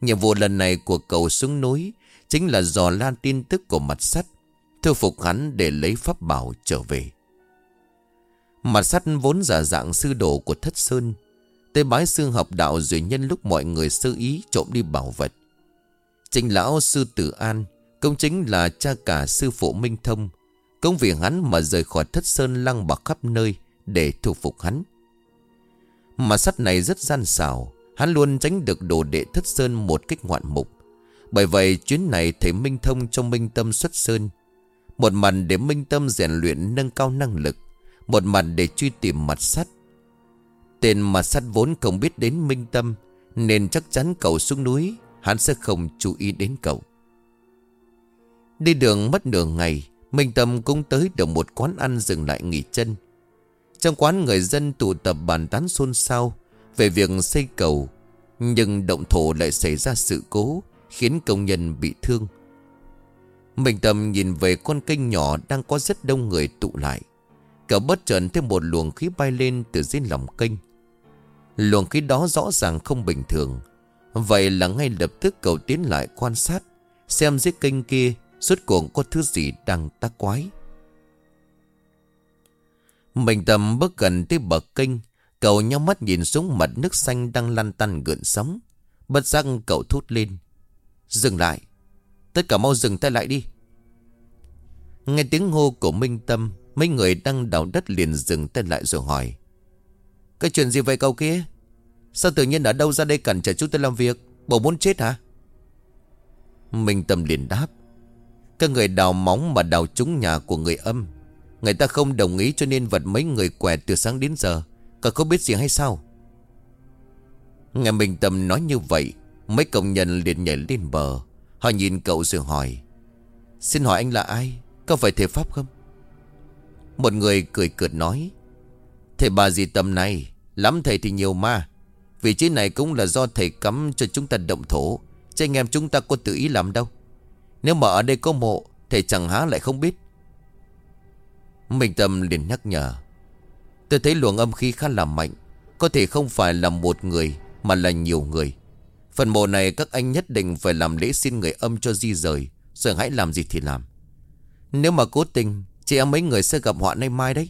Nhiệm vụ lần này của cậu xuống núi chính là dò lan tin tức của mặt sắt, thu phục hắn để lấy pháp bảo trở về. Mặt sắt vốn giả dạng sư đồ của thất sơn, tới bái sư học đạo rồi nhân lúc mọi người sơ ý trộm đi bảo vật. Trình lão sư tử an, Công chính là cha cả sư phụ Minh Thông, Công việc hắn mà rời khỏi thất sơn lăng bạc khắp nơi Để thu phục hắn. Mà sắt này rất gian xảo, Hắn luôn tránh được đồ đệ thất sơn một cách ngoạn mục. Bởi vậy, chuyến này thầy Minh Thông trong Minh Tâm xuất sơn. Một mặt để Minh Tâm rèn luyện nâng cao năng lực, Một mặt để truy tìm mặt sắt. Tên mà sắt vốn không biết đến Minh Tâm, Nên chắc chắn cậu xuống núi, Hắn sẽ không chú ý đến cậu. Đi đường mất nửa ngày, Minh Tâm cũng tới được một quán ăn dừng lại nghỉ chân. Trong quán người dân tụ tập bàn tán xôn xao Về việc xây cầu, Nhưng động thổ lại xảy ra sự cố, Khiến công nhân bị thương. Minh Tâm nhìn về con kênh nhỏ Đang có rất đông người tụ lại. Cậu bất chợt thêm một luồng khí bay lên Từ dưới lòng kênh. Luồng khí đó rõ ràng không bình thường. Vậy là ngay lập tức cậu tiến lại quan sát, Xem dưới kênh kia Suốt cuộc có thứ gì đang tác quái. Mình tầm bước gần tới bờ kênh, Cậu nhau mắt nhìn xuống mặt nước xanh đang lăn tăn gợn sóng. Bất giác cậu thốt lên, Dừng lại, Tất cả mau dừng tay lại đi. Nghe tiếng hô của Minh Tâm, Mấy người đang đào đất liền dừng tay lại rồi hỏi cái chuyện gì vậy cậu kia? Sao tự nhiên ở đâu ra đây cản trở chúng tôi làm việc? Bộ muốn chết hả? Minh Tâm liền đáp. Các người đào móng mà đào trúng nhà của người âm. Người ta không đồng ý cho nên vật mấy người què từ sáng đến giờ. Cả không biết gì hay sao? Nghe Minh Tâm nói như vậy, Mấy công nhân liền nhảy lên bờ. Họ nhìn cậu rồi hỏi. Xin hỏi anh là ai? Có phải thể pháp không? Một người cười cợt nói. Thầy bà gì tầm này? Lắm thầy thì nhiều ma. Vị trí này cũng là do thầy cắm cho chúng ta động thổ. Chứ anh em chúng ta có tự ý làm đâu. Nếu mà ở đây có mộ, Thầy chẳng há lại không biết. Minh Tâm liền nhắc nhở. Tôi thấy luồng âm khí khá là mạnh. Có thể không phải là một người, Mà là nhiều người. Phần mộ này các anh nhất định phải làm lễ xin người âm cho di rời. Rồi hãy làm gì thì làm. Nếu mà cố tình, Chị em mấy người sẽ gặp họa nay mai đấy.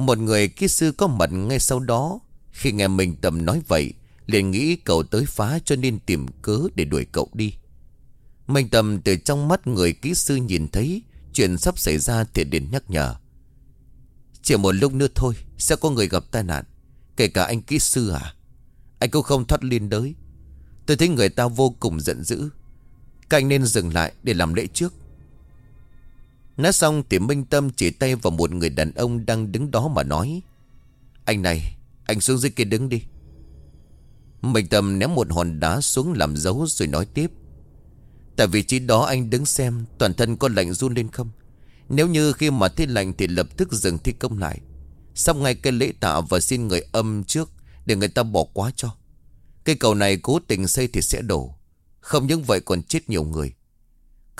Một người kỹ sư có mặt ngay sau đó. Khi nghe mình tầm nói vậy, liền nghĩ cậu tới phá cho nên tìm cớ để đuổi cậu đi. Minh Tâm từ trong mắt người kỹ sư nhìn thấy, Chuyện sắp xảy ra thì đến nhắc nhở. Chỉ một lúc nữa thôi, Sẽ có người gặp tai nạn, Kể cả anh kỹ sư à? Anh cũng không thoát liên đới Tôi thấy người ta vô cùng giận dữ. Các anh nên dừng lại để làm lễ trước. Nói xong thì Minh Tâm chỉ tay vào một người đàn ông đang đứng đó mà nói, Anh này, Anh xuống dưới kia đứng đi. Minh Tâm ném một hòn đá xuống làm dấu rồi nói tiếp, Tại vị trí đó anh đứng xem Toàn thân có lạnh run lên không? Nếu như khi mà thấy lạnh thì lập tức dừng thi công lại. Xong ngay cái lễ tạ và xin người âm trước Để người ta bỏ quá cho. Cây cầu này cố tình xây thì sẽ đổ. Không những vậy còn chết nhiều người.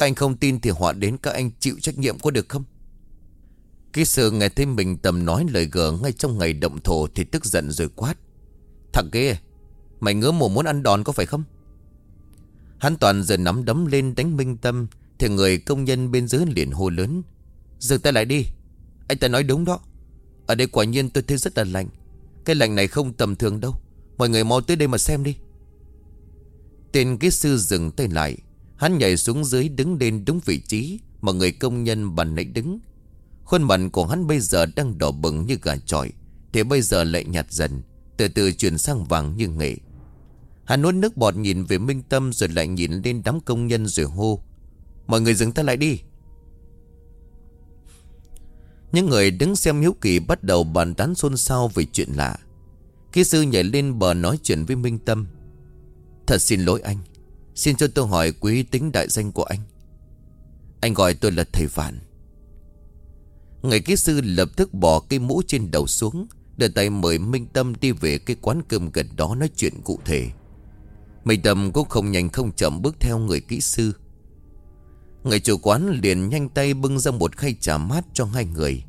Các anh không tin thì họa đến các anh chịu trách nhiệm có được không? Kỹ sư nghe thấy mình tầm nói lời gở ngay trong ngày động thổ Thì tức giận rồi quát. Thằng kia, Mày ngứa mồm muốn ăn đòn có phải không? Hắn toàn giờ nắm đấm lên đánh Minh Tâm, Thì người công nhân bên dưới liền hô lớn. Dừng tay lại đi, Anh ta nói đúng đó. Ở đây quả nhiên tôi thấy rất là lạnh. Cái lạnh này không tầm thường đâu. Mọi người mau tới đây mà xem đi. Tên kỹ sư dừng tay lại Hắn nhảy xuống dưới đứng lên đúng vị trí Mà người công nhân bàn nãy đứng. Khuôn mặt của hắn bây giờ đang đỏ bừng như gà trọi Thì bây giờ lại nhạt dần, Từ từ chuyển sang vàng như nghệ. Hắn nuốt nước bọt nhìn về Minh Tâm Rồi lại nhìn lên đám công nhân rồi hô, Mọi người dừng ta lại đi. Những người đứng xem hiếu kỳ Bắt đầu bàn tán xôn xao về chuyện lạ. Kỹ sư nhảy lên bờ nói chuyện với Minh Tâm, Thật xin lỗi anh Xin cho tôi hỏi quý tính đại danh của anh. Anh gọi tôi là thầy Vạn. Người kỹ sư lập tức bỏ cây mũ trên đầu xuống, Đưa tay mời Minh Tâm đi về cái quán cơm gần đó nói chuyện cụ thể. Minh Tâm cũng không nhanh không chậm bước theo người kỹ sư. Người chủ quán liền nhanh tay bưng ra một khay trà mát cho hai người.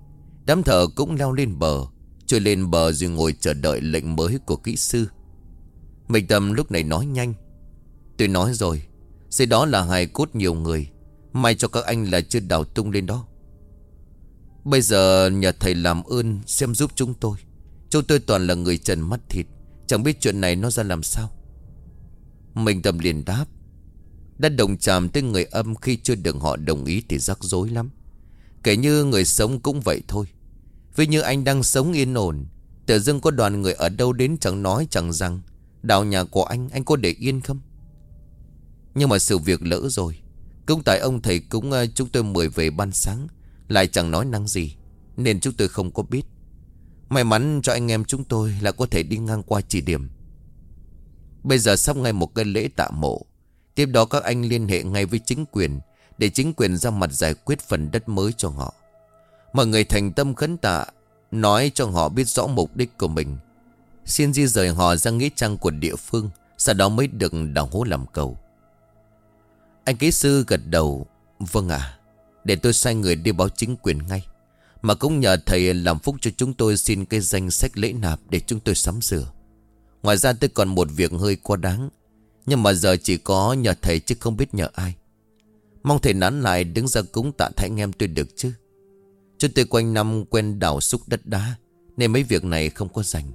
Đám thợ cũng leo lên bờ, Trôi lên bờ rồi ngồi chờ đợi lệnh mới của kỹ sư. Minh Tâm lúc này nói nhanh. Tôi nói rồi Dưới đó là hài cốt nhiều người. May cho các anh là chưa đào tung lên đó. Bây giờ nhờ thầy làm ơn xem giúp chúng tôi. Chúng tôi toàn là người trần mắt thịt, Chẳng biết chuyện này nó ra làm sao. Mình Tâm liền đáp, Đã đồng chạm tới người âm khi chưa được họ đồng ý thì rắc rối lắm. Kể như người sống cũng vậy thôi. Vì như anh đang sống yên ổn, Tự dưng có đoàn người ở đâu đến chẳng nói chẳng rằng. Đào nhà của anh Anh có để yên không? Nhưng mà sự việc lỡ rồi. Cũng tại ông thầy cũng ờ, chúng tôi mời về ban sáng. Lại chẳng nói năng gì, Nên chúng tôi không có biết. May mắn cho anh em chúng tôi là có thể đi ngang qua chỉ điểm. Bây giờ sắp ngay một cái lễ tạ mộ. Tiếp đó các anh liên hệ ngay với chính quyền, Để chính quyền ra mặt giải quyết phần đất mới cho họ. Mọi người thành tâm khấn tạ, Nói cho họ biết rõ mục đích của mình. Xin di rời họ ra nghĩa trang của địa phương, Sau đó mới được đào hố làm cầu. Anh kỹ sư gật đầu Vâng ạ, Để tôi sai người đi báo chính quyền ngay. Mà cũng nhờ thầy làm phúc cho chúng tôi Xin cái danh sách lễ nạp Để chúng tôi sắm sửa. Ngoài ra tôi còn một việc hơi quá đáng, Nhưng mà giờ chỉ có nhờ thầy chứ không biết nhờ ai. Mong thầy nán lại đứng ra cúng tạ thánh em tôi được chứ. Chúng tôi quanh năm quen đào xúc đất đá, Nên mấy việc này không có dành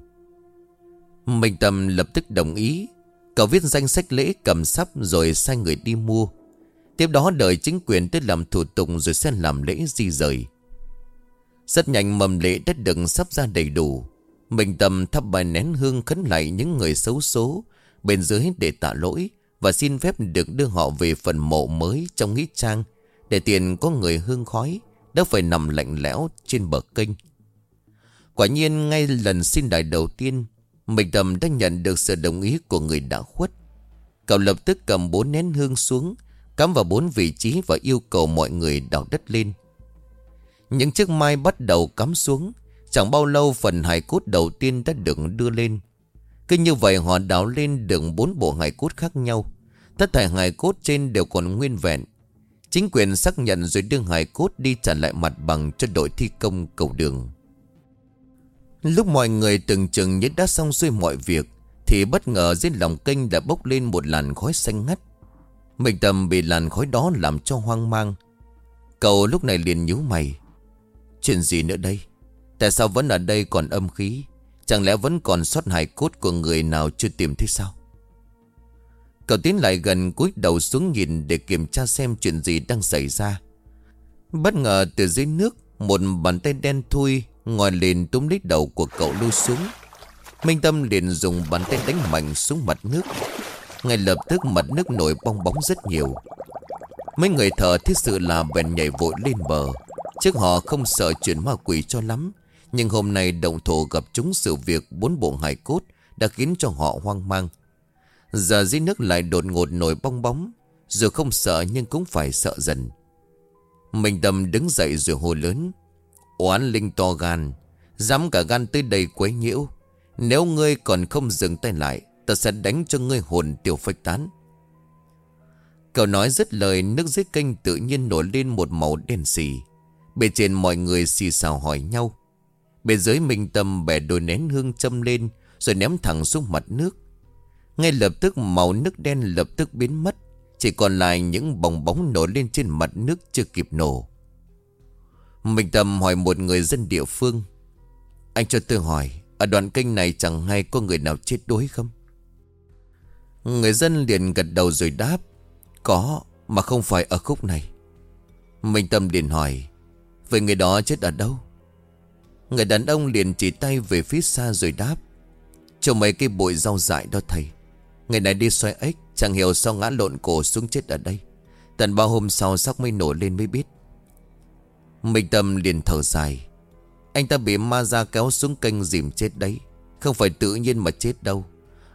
Minh Tâm lập tức đồng ý, Cậu viết danh sách lễ cầm sắp rồi sai người đi mua. Tiếp đó đợi chính quyền tới làm thủ tục rồi sẽ làm lễ di rời Rất nhanh mầm lễ đất đựng sắp ra đầy đủ mình tầm thắp bài nén hương khấn lại những người xấu số bên dưới để tạ lỗi và xin phép được đưa họ về phần mộ mới trong nghĩa trang để tiền có người hương khói đã phải nằm lạnh lẽo trên bờ kênh. Quả nhiên ngay lần xin đại đầu tiên, mình tầm đã nhận được sự đồng ý của người đã khuất. Cậu lập tức cầm bốn nén hương xuống cắm vào bốn vị trí và yêu cầu mọi người đào đất lên. Những chiếc mai bắt đầu cắm xuống, Chẳng bao lâu phần hài cốt đầu tiên đã được đưa lên. Cứ như vậy họ đào lên được bốn bộ hài cốt khác nhau. Tất cả hài cốt trên đều còn nguyên vẹn. Chính quyền xác nhận rồi đưa hài cốt đi trả lại mặt bằng cho đội thi công cầu đường. Lúc mọi người từng chừng như đã xong xuôi mọi việc, Thì bất ngờ dưới lòng kênh đã bốc lên một làn khói xanh ngắt. Mình tầm bị làn khói đó làm cho hoang mang. Cậu lúc này liền nhíu mày. Chuyện gì nữa đây? Tại sao vẫn ở đây còn âm khí? Chẳng lẽ vẫn còn sót hài cốt của người nào chưa tìm thấy sao? Cậu tiến lại gần cúi đầu xuống nhìn để kiểm tra xem chuyện gì đang xảy ra. Bất ngờ từ dưới nước, Một bàn tay đen thui ngồi lên túm lấy đầu của cậu lôi xuống. Minh Tâm liền dùng bàn tay đánh mạnh xuống mặt nước. Ngay lập tức mặt nước nổi bong bóng rất nhiều. Mấy người thợ thiết sự là bèn nhảy vội lên bờ. Trước họ không sợ chuyện ma quỷ cho lắm, Nhưng hôm nay động thổ gặp chúng sự việc bốn bộ hải cốt Đã khiến cho họ hoang mang. Giờ dưới nước lại đột ngột nổi bong bóng, Dù không sợ nhưng cũng phải sợ dần. Minh Tâm đứng dậy rồi hô lớn, Oán linh to gan, Dám cả gan tới đây quấy nhiễu. Nếu ngươi còn không dừng tay lại Ta sẽ đánh cho ngươi hồn tiêu phách tán. Cậu nói dứt lời, Nước dưới kênh tự nhiên nổi lên một màu đen xì. Bề trên mọi người xì xào hỏi nhau. Bề dưới minh tâm bẻ đôi nén hương châm lên, Rồi ném thẳng xuống mặt nước. Ngay lập tức màu nước đen lập tức biến mất, Chỉ còn lại những bong bóng nổi lên trên mặt nước chưa kịp nổ. Minh Tâm hỏi một người dân địa phương. Anh cho tôi hỏi, Ở đoạn kênh này chẳng hay có người nào chết đuối không? Người dân liền gật đầu rồi đáp, Có, mà không phải ở khúc này. Minh Tâm liền hỏi, Vậy người đó chết ở đâu? Người đàn ông liền chỉ tay về phía xa rồi đáp, Cho mấy cây bụi rau dại đó thầy. Người này đi xoay ếch, Chẳng hiểu sao ngã lộn cổ xuống chết ở đây. Tận bao hôm sau sắc mới nổi lên mới biết. Minh Tâm liền thở dài, Anh ta bị ma ra kéo xuống kênh dìm chết đấy. Không phải tự nhiên mà chết đâu.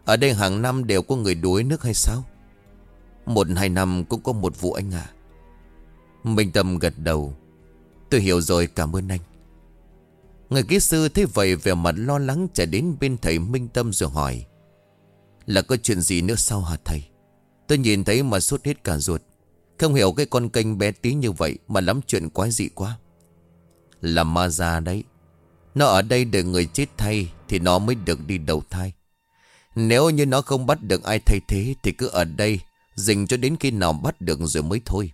Ở đây hàng năm đều có người đuối nước hay sao? Một hai năm cũng có một vụ anh à Minh Tâm gật đầu. Tôi hiểu rồi, cảm ơn anh. Người kỹ sư thấy vậy về mặt lo lắng chạy đến bên thầy Minh Tâm rồi hỏi, Là có chuyện gì nữa sao hả thầy? Tôi nhìn thấy mà sốt hết cả ruột. Không hiểu cái con kênh bé tí như vậy Mà lắm chuyện quái dị quá. Là ma già đấy. Nó ở đây để người chết thay Thì nó mới được đi đầu thai. Nếu như nó không bắt được ai thay thế, Thì cứ ở đây, Dình cho đến khi nào bắt được rồi mới thôi.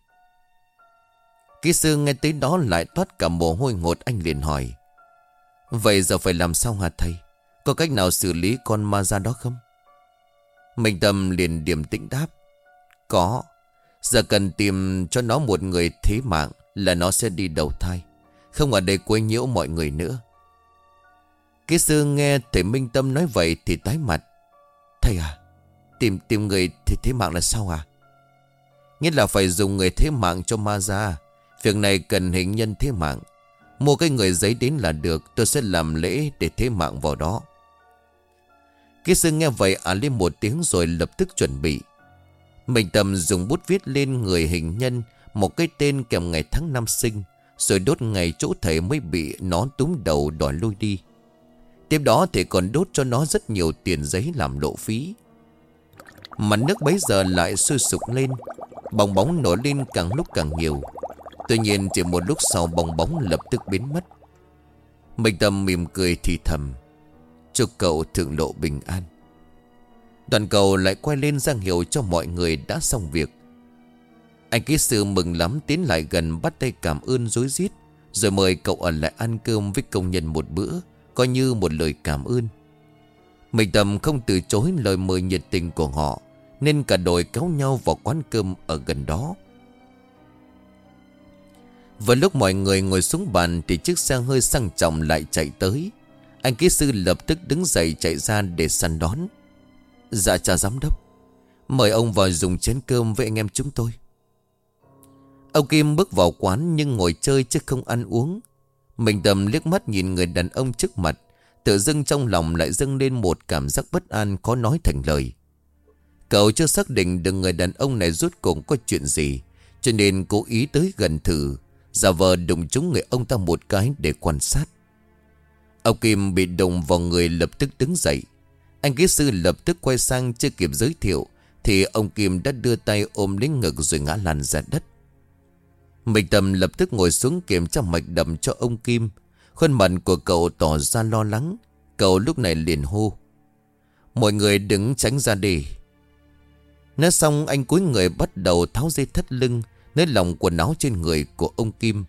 Kỹ sư nghe tới đó lại toát cả mồ hôi ngột, anh liền hỏi, Vậy giờ phải làm sao hả thầy? Có cách nào xử lý con ma ra đó không? Minh Tâm liền điềm tĩnh đáp, Có. Giờ cần tìm cho nó một người thế mạng Là nó sẽ đi đầu thai, Không ở đây quấy nhiễu mọi người nữa. Kỹ sư nghe thầy Minh Tâm nói vậy Thì tái mặt Thầy à? Tìm tìm người thì thế mạng là sao à? Nghĩa là phải dùng người thế mạng cho ma ra. Việc này cần hình nhân thế mạng. Mua cái người giấy đến là được, Tôi sẽ làm lễ để thế mạng vào đó. Kỹ sư nghe vậy à lên một tiếng rồi lập tức chuẩn bị. Mình tầm dùng bút viết lên người hình nhân, Một cái tên kèm ngày tháng năm sinh, Rồi đốt ngày chỗ thầy mới bị nó túm đầu đòi lui đi. Tiếp đó thì còn đốt cho nó rất nhiều tiền giấy làm lộ phí. Mặt nước bấy giờ lại sôi sục lên, Bong bóng nổi lên càng lúc càng nhiều. Tuy nhiên chỉ một lúc sau bong bóng lập tức biến mất. Minh Tâm mỉm cười thì thầm, Chúc cậu thượng lộ bình an. Đoàn cầu lại quay lên giang hiệu cho mọi người đã xong việc. Anh kỹ sư mừng lắm tiến lại gần bắt tay cảm ơn dối rít, Rồi mời cậu ở lại ăn cơm với công nhân một bữa. Coi như một lời cảm ơn. Mình tầm không từ chối lời mời nhiệt tình của họ, Nên cả đội kéo nhau vào quán cơm ở gần đó. Vừa lúc mọi người ngồi xuống bàn Thì chiếc xe hơi sang trọng lại chạy tới. Anh kỹ sư lập tức đứng dậy chạy ra để săn đón. Dạ cha giám đốc. Mời ông vào dùng chén cơm với anh em chúng tôi. Ông Kim bước vào quán nhưng ngồi chơi chứ không ăn uống. Mình tầm liếc mắt nhìn người đàn ông trước mặt, Tự dưng trong lòng lại dâng lên một cảm giác bất an khó nói thành lời. Cậu chưa xác định được người đàn ông này rút cuộc có chuyện gì, Cho nên cố ý tới gần thử, Giả vờ đụng trúng người ông ta một cái để quan sát. Ông Kim bị đụng vào người lập tức đứng dậy. Anh kỹ sư lập tức quay sang chưa kịp giới thiệu, Thì ông Kim đã đưa tay ôm lấy ngực rồi ngã lăn ra đất. Minh Tâm lập tức ngồi xuống kiểm tra mạch đầm cho ông Kim. Khuôn mặt của cậu tỏ ra lo lắng. Cậu lúc này liền hô. Mọi người đứng tránh ra đi. Nói xong, anh cúi người bắt đầu tháo dây thắt lưng Nơi lòng quần áo trên người của ông Kim.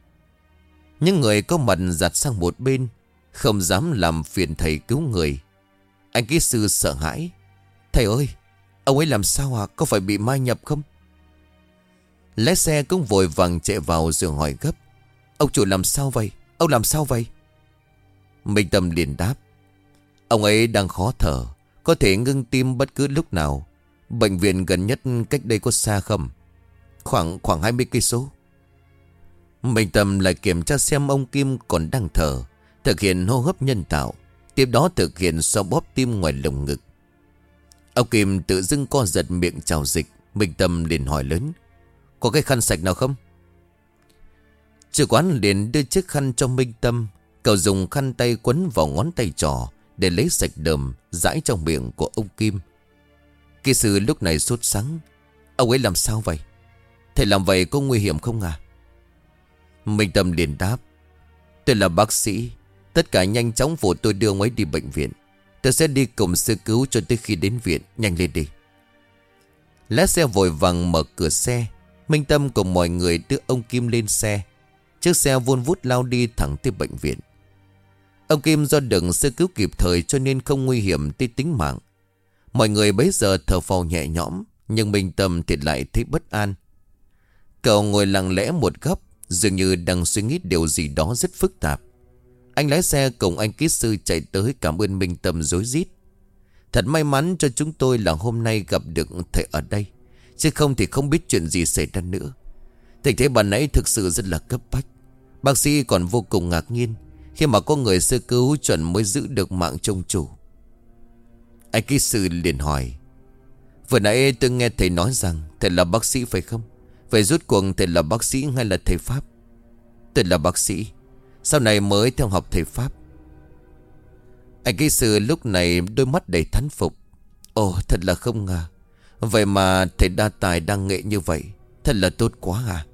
Những người có mặt giặt sang một bên, Không dám làm phiền thầy cứu người. Anh kỹ sư sợ hãi. Thầy ơi, Ông ấy làm sao à Có phải bị mai nhập không? Lái xe cũng vội vàng chạy vào rồi hỏi gấp. Ông chủ làm sao vậy? Ông làm sao vậy? Minh Tâm liền đáp. Ông ấy đang khó thở, Có thể ngưng tim bất cứ lúc nào. Bệnh viện gần nhất cách đây có xa không? Khoảng khoảng 20 cây số. Minh Tâm lại kiểm tra xem ông Kim còn đang thở, Thực hiện hô hấp nhân tạo, Tiếp đó thực hiện so bóp tim ngoài lồng ngực. Ông Kim tự dưng co giật miệng trào dịch, Minh Tâm liền hỏi lớn. Có cái khăn sạch nào không? Chủ quán liền đưa chiếc khăn cho Minh Tâm. Cậu dùng khăn tay quấn vào ngón tay trò Để lấy sạch đờm Rãi trong miệng của ông Kim. Kỳ sư lúc này sốt sắng. Ông ấy làm sao vậy? Thầy làm vậy có nguy hiểm không à? Minh Tâm liền đáp. Tôi là bác sĩ. Tất cả nhanh chóng phụ tôi đưa ông ấy đi bệnh viện. Tôi sẽ đi cùng sơ cứu cho tới khi đến viện. Nhanh lên đi. Lái xe vội vàng mở cửa xe. Minh Tâm cùng mọi người đưa ông Kim lên xe. Chiếc xe vun vút lao đi thẳng tới bệnh viện. Ông Kim do đựng sơ cứu kịp thời cho nên không nguy hiểm tới tính mạng. Mọi người bấy giờ thở phào nhẹ nhõm, Nhưng Minh Tâm thì lại thấy bất an. Cậu ngồi lặng lẽ một góc, Dường như đang suy nghĩ điều gì đó rất phức tạp. Anh lái xe cùng anh kỹ sư chạy tới cảm ơn Minh Tâm dối rít. Thật may mắn cho chúng tôi là hôm nay gặp được thầy ở đây. Chứ không thì không biết chuyện gì xảy ra nữa. Tình thế bà nãy thực sự rất là cấp bách. Bác sĩ còn vô cùng ngạc nhiên Khi mà có người sơ cứu chuẩn mới giữ được mạng trông chủ. Anh kỹ sư liền hỏi, Vừa nãy tôi nghe thầy nói rằng Thầy là bác sĩ phải không? Vậy rút cuộc thầy là bác sĩ hay là thầy Pháp? Tôi là bác sĩ. Sau này mới theo học thầy Pháp. Anh kỹ sư lúc này đôi mắt đầy thán phục. Ồ, thật là không ngờ. Vậy mà thầy đa tài đang nghệ như vậy, Thật là tốt quá à.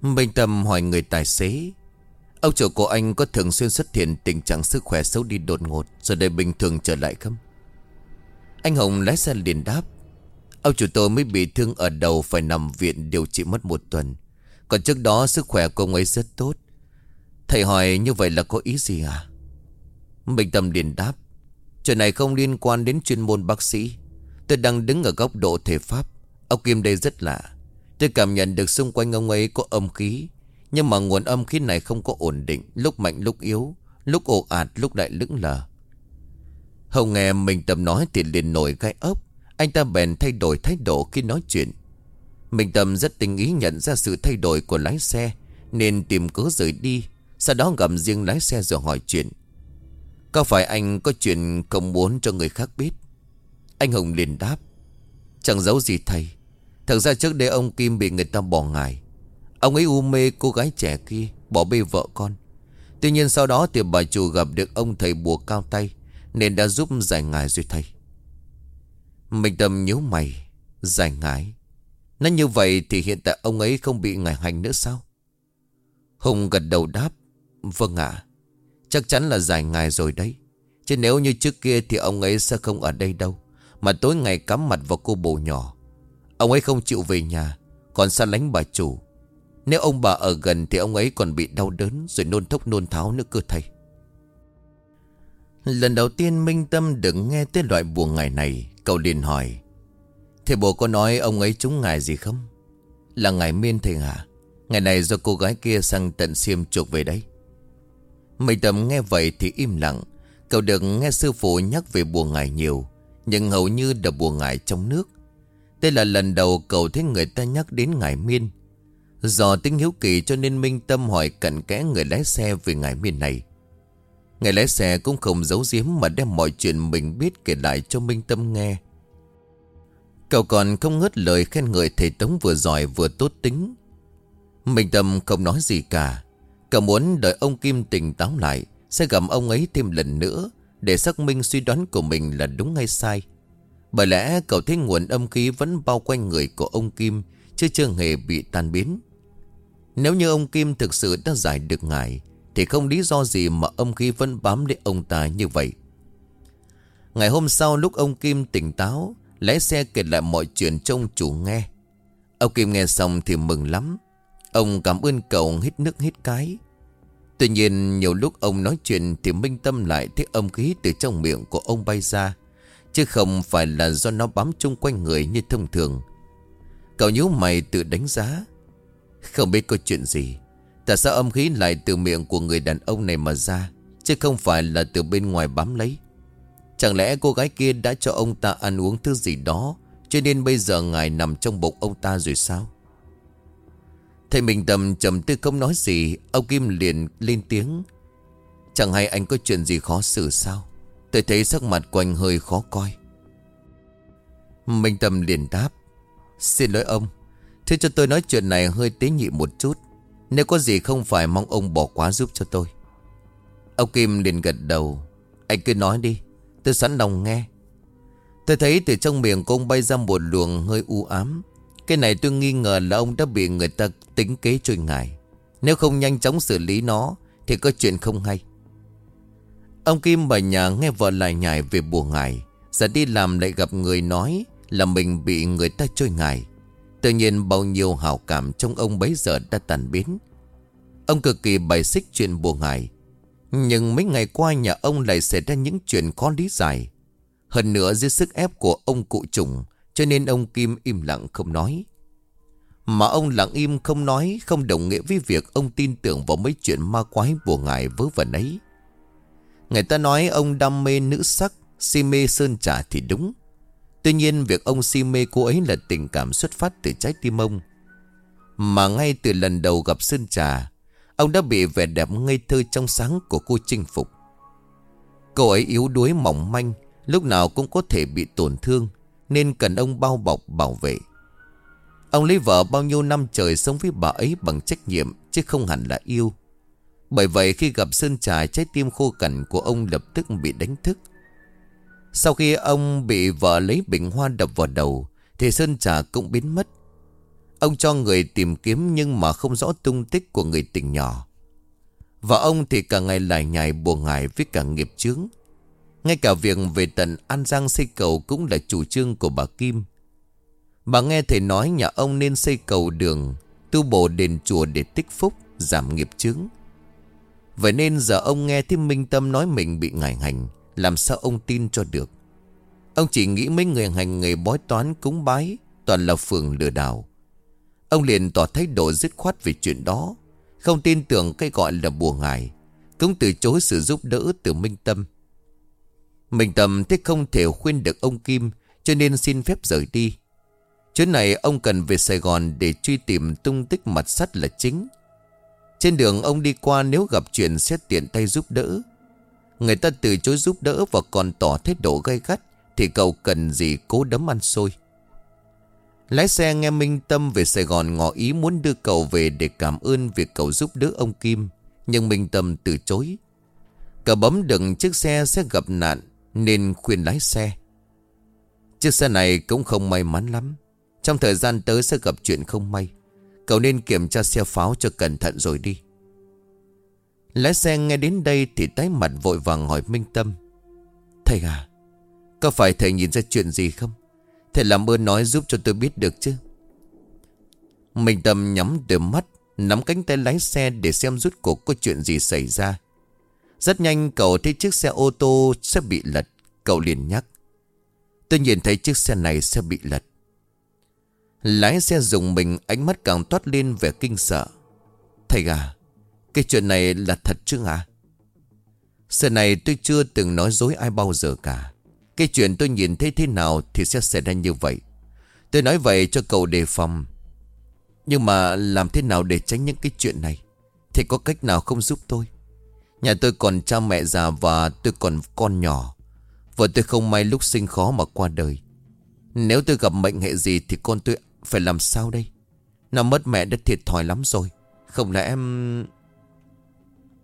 Minh Tâm hỏi người tài xế, Ông chủ của anh có thường xuyên xuất hiện tình trạng sức khỏe xấu đi đột ngột Rồi đây bình thường trở lại không? Anh Hồng lái xe liền đáp, Ông chủ tôi mới bị thương ở đầu Phải nằm viện điều trị mất một tuần, Còn trước đó sức khỏe của ông ấy rất tốt. Thầy hỏi như vậy là có ý gì à? Bình Tâm liền đáp, Chuyện này không liên quan đến chuyên môn bác sĩ. Tôi đang đứng ở góc độ thể pháp. Ông Kim đây rất lạ. Tôi cảm nhận được xung quanh ông ấy có âm khí. Nhưng mà nguồn âm khí này không có ổn định, Lúc mạnh, lúc yếu, Lúc ồ ạt, lúc đại lững lờ. Hồng nghe mình Tâm nói thì liền nổi gai ốc. Anh ta bèn thay đổi thái độ khi nói chuyện. Mình Tâm rất tình ý nhận ra sự thay đổi của lái xe, Nên tìm cớ rời đi, Sau đó gặp riêng lái xe rồi hỏi chuyện. Có phải anh có chuyện không muốn cho người khác biết? Anh hùng liền đáp, Chẳng giấu gì thầy. Thật ra trước đây ông Kim bị người ta bỏ ngài. Ông ấy u mê cô gái trẻ kia, Bỏ bê vợ con. Tuy nhiên sau đó thì bà chủ gặp được ông thầy bùa cao tay, Nên đã giúp giải ngài rồi thầy. Mình tâm nhíu mày, Giải ngài. Nói như vậy thì hiện tại ông ấy không bị ngài hành nữa sao? Hùng gật đầu đáp Vâng ạ. Chắc chắn là giải ngài rồi đấy. Chứ nếu như trước kia thì ông ấy sẽ không ở đây đâu. Mà tối ngày cắm mặt vào cô bồ nhỏ. Ông ấy không chịu về nhà, Còn xa lánh bà chủ. Nếu ông bà ở gần thì ông ấy còn bị đau đớn Rồi nôn thốc nôn tháo nữa cơ thầy. Lần đầu tiên Minh Tâm được nghe tới loại buồn ngày này, Cậu liền hỏi, Thầy bố có nói ông ấy trúng ngài gì không? Là ngài miên thầy hả Ngày này do cô gái kia sang tận xiêm chuộc về đấy. Minh Tâm nghe vậy thì im lặng. Cậu được nghe sư phụ nhắc về buồn ngài nhiều. Nhưng hầu như đã buồn ngài trong nước. Đây là lần đầu cậu thấy người ta nhắc đến ngài Miên. Do tính hiếu kỳ cho nên Minh Tâm hỏi cận kẽ người lái xe về ngài Miên này. Người lái xe cũng không giấu giếm mà đem mọi chuyện mình biết kể lại cho Minh Tâm nghe. Cậu còn không ngớt lời khen người thầy Tống vừa giỏi vừa tốt tính. Minh Tâm không nói gì cả. Cậu muốn đợi ông Kim tỉnh táo lại, Sẽ gặp ông ấy thêm lần nữa để xác minh suy đoán của mình là đúng hay sai. Bởi lẽ cậu thấy nguồn âm khí vẫn bao quanh người của ông Kim, Chứ chưa hề bị tan biến. Nếu như ông Kim thực sự đã giải được ngài, Thì không lý do gì mà âm khí vẫn bám lấy ông ta như vậy. Ngày hôm sau lúc ông Kim tỉnh táo, Lái xe kể lại mọi chuyện trông chủ nghe. Ông Kim nghe xong thì mừng lắm. Ông cảm ơn cậu hít nước hít cái. Tuy nhiên, nhiều lúc ông nói chuyện Thì minh tâm lại thấy âm khí từ trong miệng của ông bay ra, Chứ không phải là do nó bám chung quanh người như thông thường. Cậu nhíu mày tự đánh giá. Không biết có chuyện gì. Tại sao âm khí lại từ miệng của người đàn ông này mà ra, Chứ không phải là từ bên ngoài bám lấy? Chẳng lẽ cô gái kia đã cho ông ta ăn uống thứ gì đó, Cho nên bây giờ ngài nằm trong bụng ông ta rồi sao? Thầy Minh Tâm trầm tư không nói gì, Ông Kim liền lên tiếng. Chẳng hay anh có chuyện gì khó xử sao? Tôi thấy sắc mặt của anh hơi khó coi. Minh Tâm liền đáp. Xin lỗi ông, Thế cho tôi nói chuyện này hơi tế nhị một chút. Nếu có gì không phải mong ông bỏ quá giúp cho tôi. Ông Kim liền gật đầu. Anh cứ nói đi, Tôi sẵn lòng nghe. Tôi thấy từ trong miệng của ông bay ra một luồng hơi u ám. Cái này tôi nghi ngờ là ông đã bị người ta tính kế trôi ngài. Nếu không nhanh chóng xử lý nó, Thì có chuyện không hay. Ông Kim bà nhà nghe vợ lại nhảy về bùa ngài, Giờ đi làm lại gặp người nói Là mình bị người ta trôi ngài. Tự nhiên bao nhiêu hào cảm trong ông bấy giờ đã tàn biến. Ông cực kỳ bày xích chuyện bùa ngài. Nhưng mấy ngày qua nhà ông lại xảy ra những chuyện khó lý giải. Hơn nữa dưới sức ép của ông cụ trùng cho nên ông Kim im lặng không nói. Mà ông lặng im không nói, Không đồng nghĩa với việc ông tin tưởng vào mấy chuyện ma quái bùa ngài vớ vẩn ấy. Người ta nói ông đam mê nữ sắc, Si mê sơn trà thì đúng. Tuy nhiên việc ông si mê cô ấy là tình cảm xuất phát từ trái tim ông. Mà ngay từ lần đầu gặp sơn trà, Ông đã bị vẻ đẹp ngây thơ trong sáng của cô chinh phục. Cô ấy yếu đuối mỏng manh, Lúc nào cũng có thể bị tổn thương. Nên cần ông bao bọc, bảo vệ Ông lấy vợ bao nhiêu năm trời sống với bà ấy bằng trách nhiệm, Chứ không hẳn là yêu Bởi vậy khi gặp Sơn Trà trái tim khô cằn của ông lập tức bị đánh thức Sau khi ông bị vợ lấy bình hoa đập vào đầu, Thì Sơn Trà cũng biến mất Ông cho người tìm kiếm nhưng mà không rõ tung tích của người tình nhỏ. Và ông thì cả ngày lại nhảy buồn ngại với cả nghiệp chướng. Ngay cả việc về tận An Giang xây cầu cũng là chủ trương của bà Kim. Bà nghe thầy nói nhà ông nên xây cầu đường, tu bổ đền chùa để tích phúc, giảm nghiệp chướng. Vậy nên giờ ông nghe thêm Minh Tâm nói mình bị ngải hành, làm sao ông tin cho được. Ông chỉ nghĩ mấy người hành nghề bói toán cúng bái, toàn là phường lừa đảo. Ông liền tỏ thái độ dứt khoát về chuyện đó Không tin tưởng cái gọi là bùa ngài Cũng từ chối sự giúp đỡ từ Minh Tâm Minh Tâm thế không thể khuyên được ông Kim, Cho nên xin phép rời đi Chuyến này ông cần về Sài Gòn Để truy tìm tung tích mặt sắt là chính Trên đường ông đi qua Nếu gặp chuyện sẽ tiện tay giúp đỡ Người ta từ chối giúp đỡ Và còn tỏ thái độ gay gắt, Thì cậu cần gì cố đấm ăn xôi Lái xe nghe Minh Tâm về Sài Gòn ngỏ ý muốn đưa cậu về để cảm ơn việc cậu giúp đỡ ông Kim. Nhưng Minh Tâm từ chối. Cậu bấm đựng chiếc xe sẽ gặp nạn nên khuyên lái xe. Chiếc xe này cũng không may mắn lắm. Trong thời gian tới sẽ gặp chuyện không may. Cậu nên kiểm tra xe pháo cho cẩn thận rồi đi. Lái xe nghe đến đây thì tái mặt vội vàng hỏi Minh Tâm. Thầy à, có phải thầy nhìn ra chuyện gì không? Thầy làm ơn nói giúp cho tôi biết được chứ Minh Tâm nhắm đôi mắt Nắm cánh tay lái xe để xem rút cuộc có chuyện gì xảy ra rất nhanh cậu thấy chiếc xe ô tô sẽ bị lật, Cậu liền nhắc. Tôi nhìn thấy chiếc xe này sẽ bị lật. Lái xe dùng mình, ánh mắt càng toát lên vẻ kinh sợ. Thầy à Cái chuyện này là thật chứ à Xe này tôi chưa từng nói dối ai bao giờ cả. Cái chuyện tôi nhìn thấy thế nào Thì sẽ xảy ra như vậy. Tôi nói vậy cho cậu đề phòng. Nhưng mà làm thế nào để tránh những cái chuyện này? Thì có cách nào không giúp tôi? Nhà tôi còn cha mẹ già Và tôi còn con nhỏ. Vợ tôi không may lúc sinh khó mà qua đời. Nếu tôi gặp mệnh hệ gì Thì con tôi phải làm sao đây? Nó mất mẹ đã thiệt thòi lắm rồi. Không lẽ em...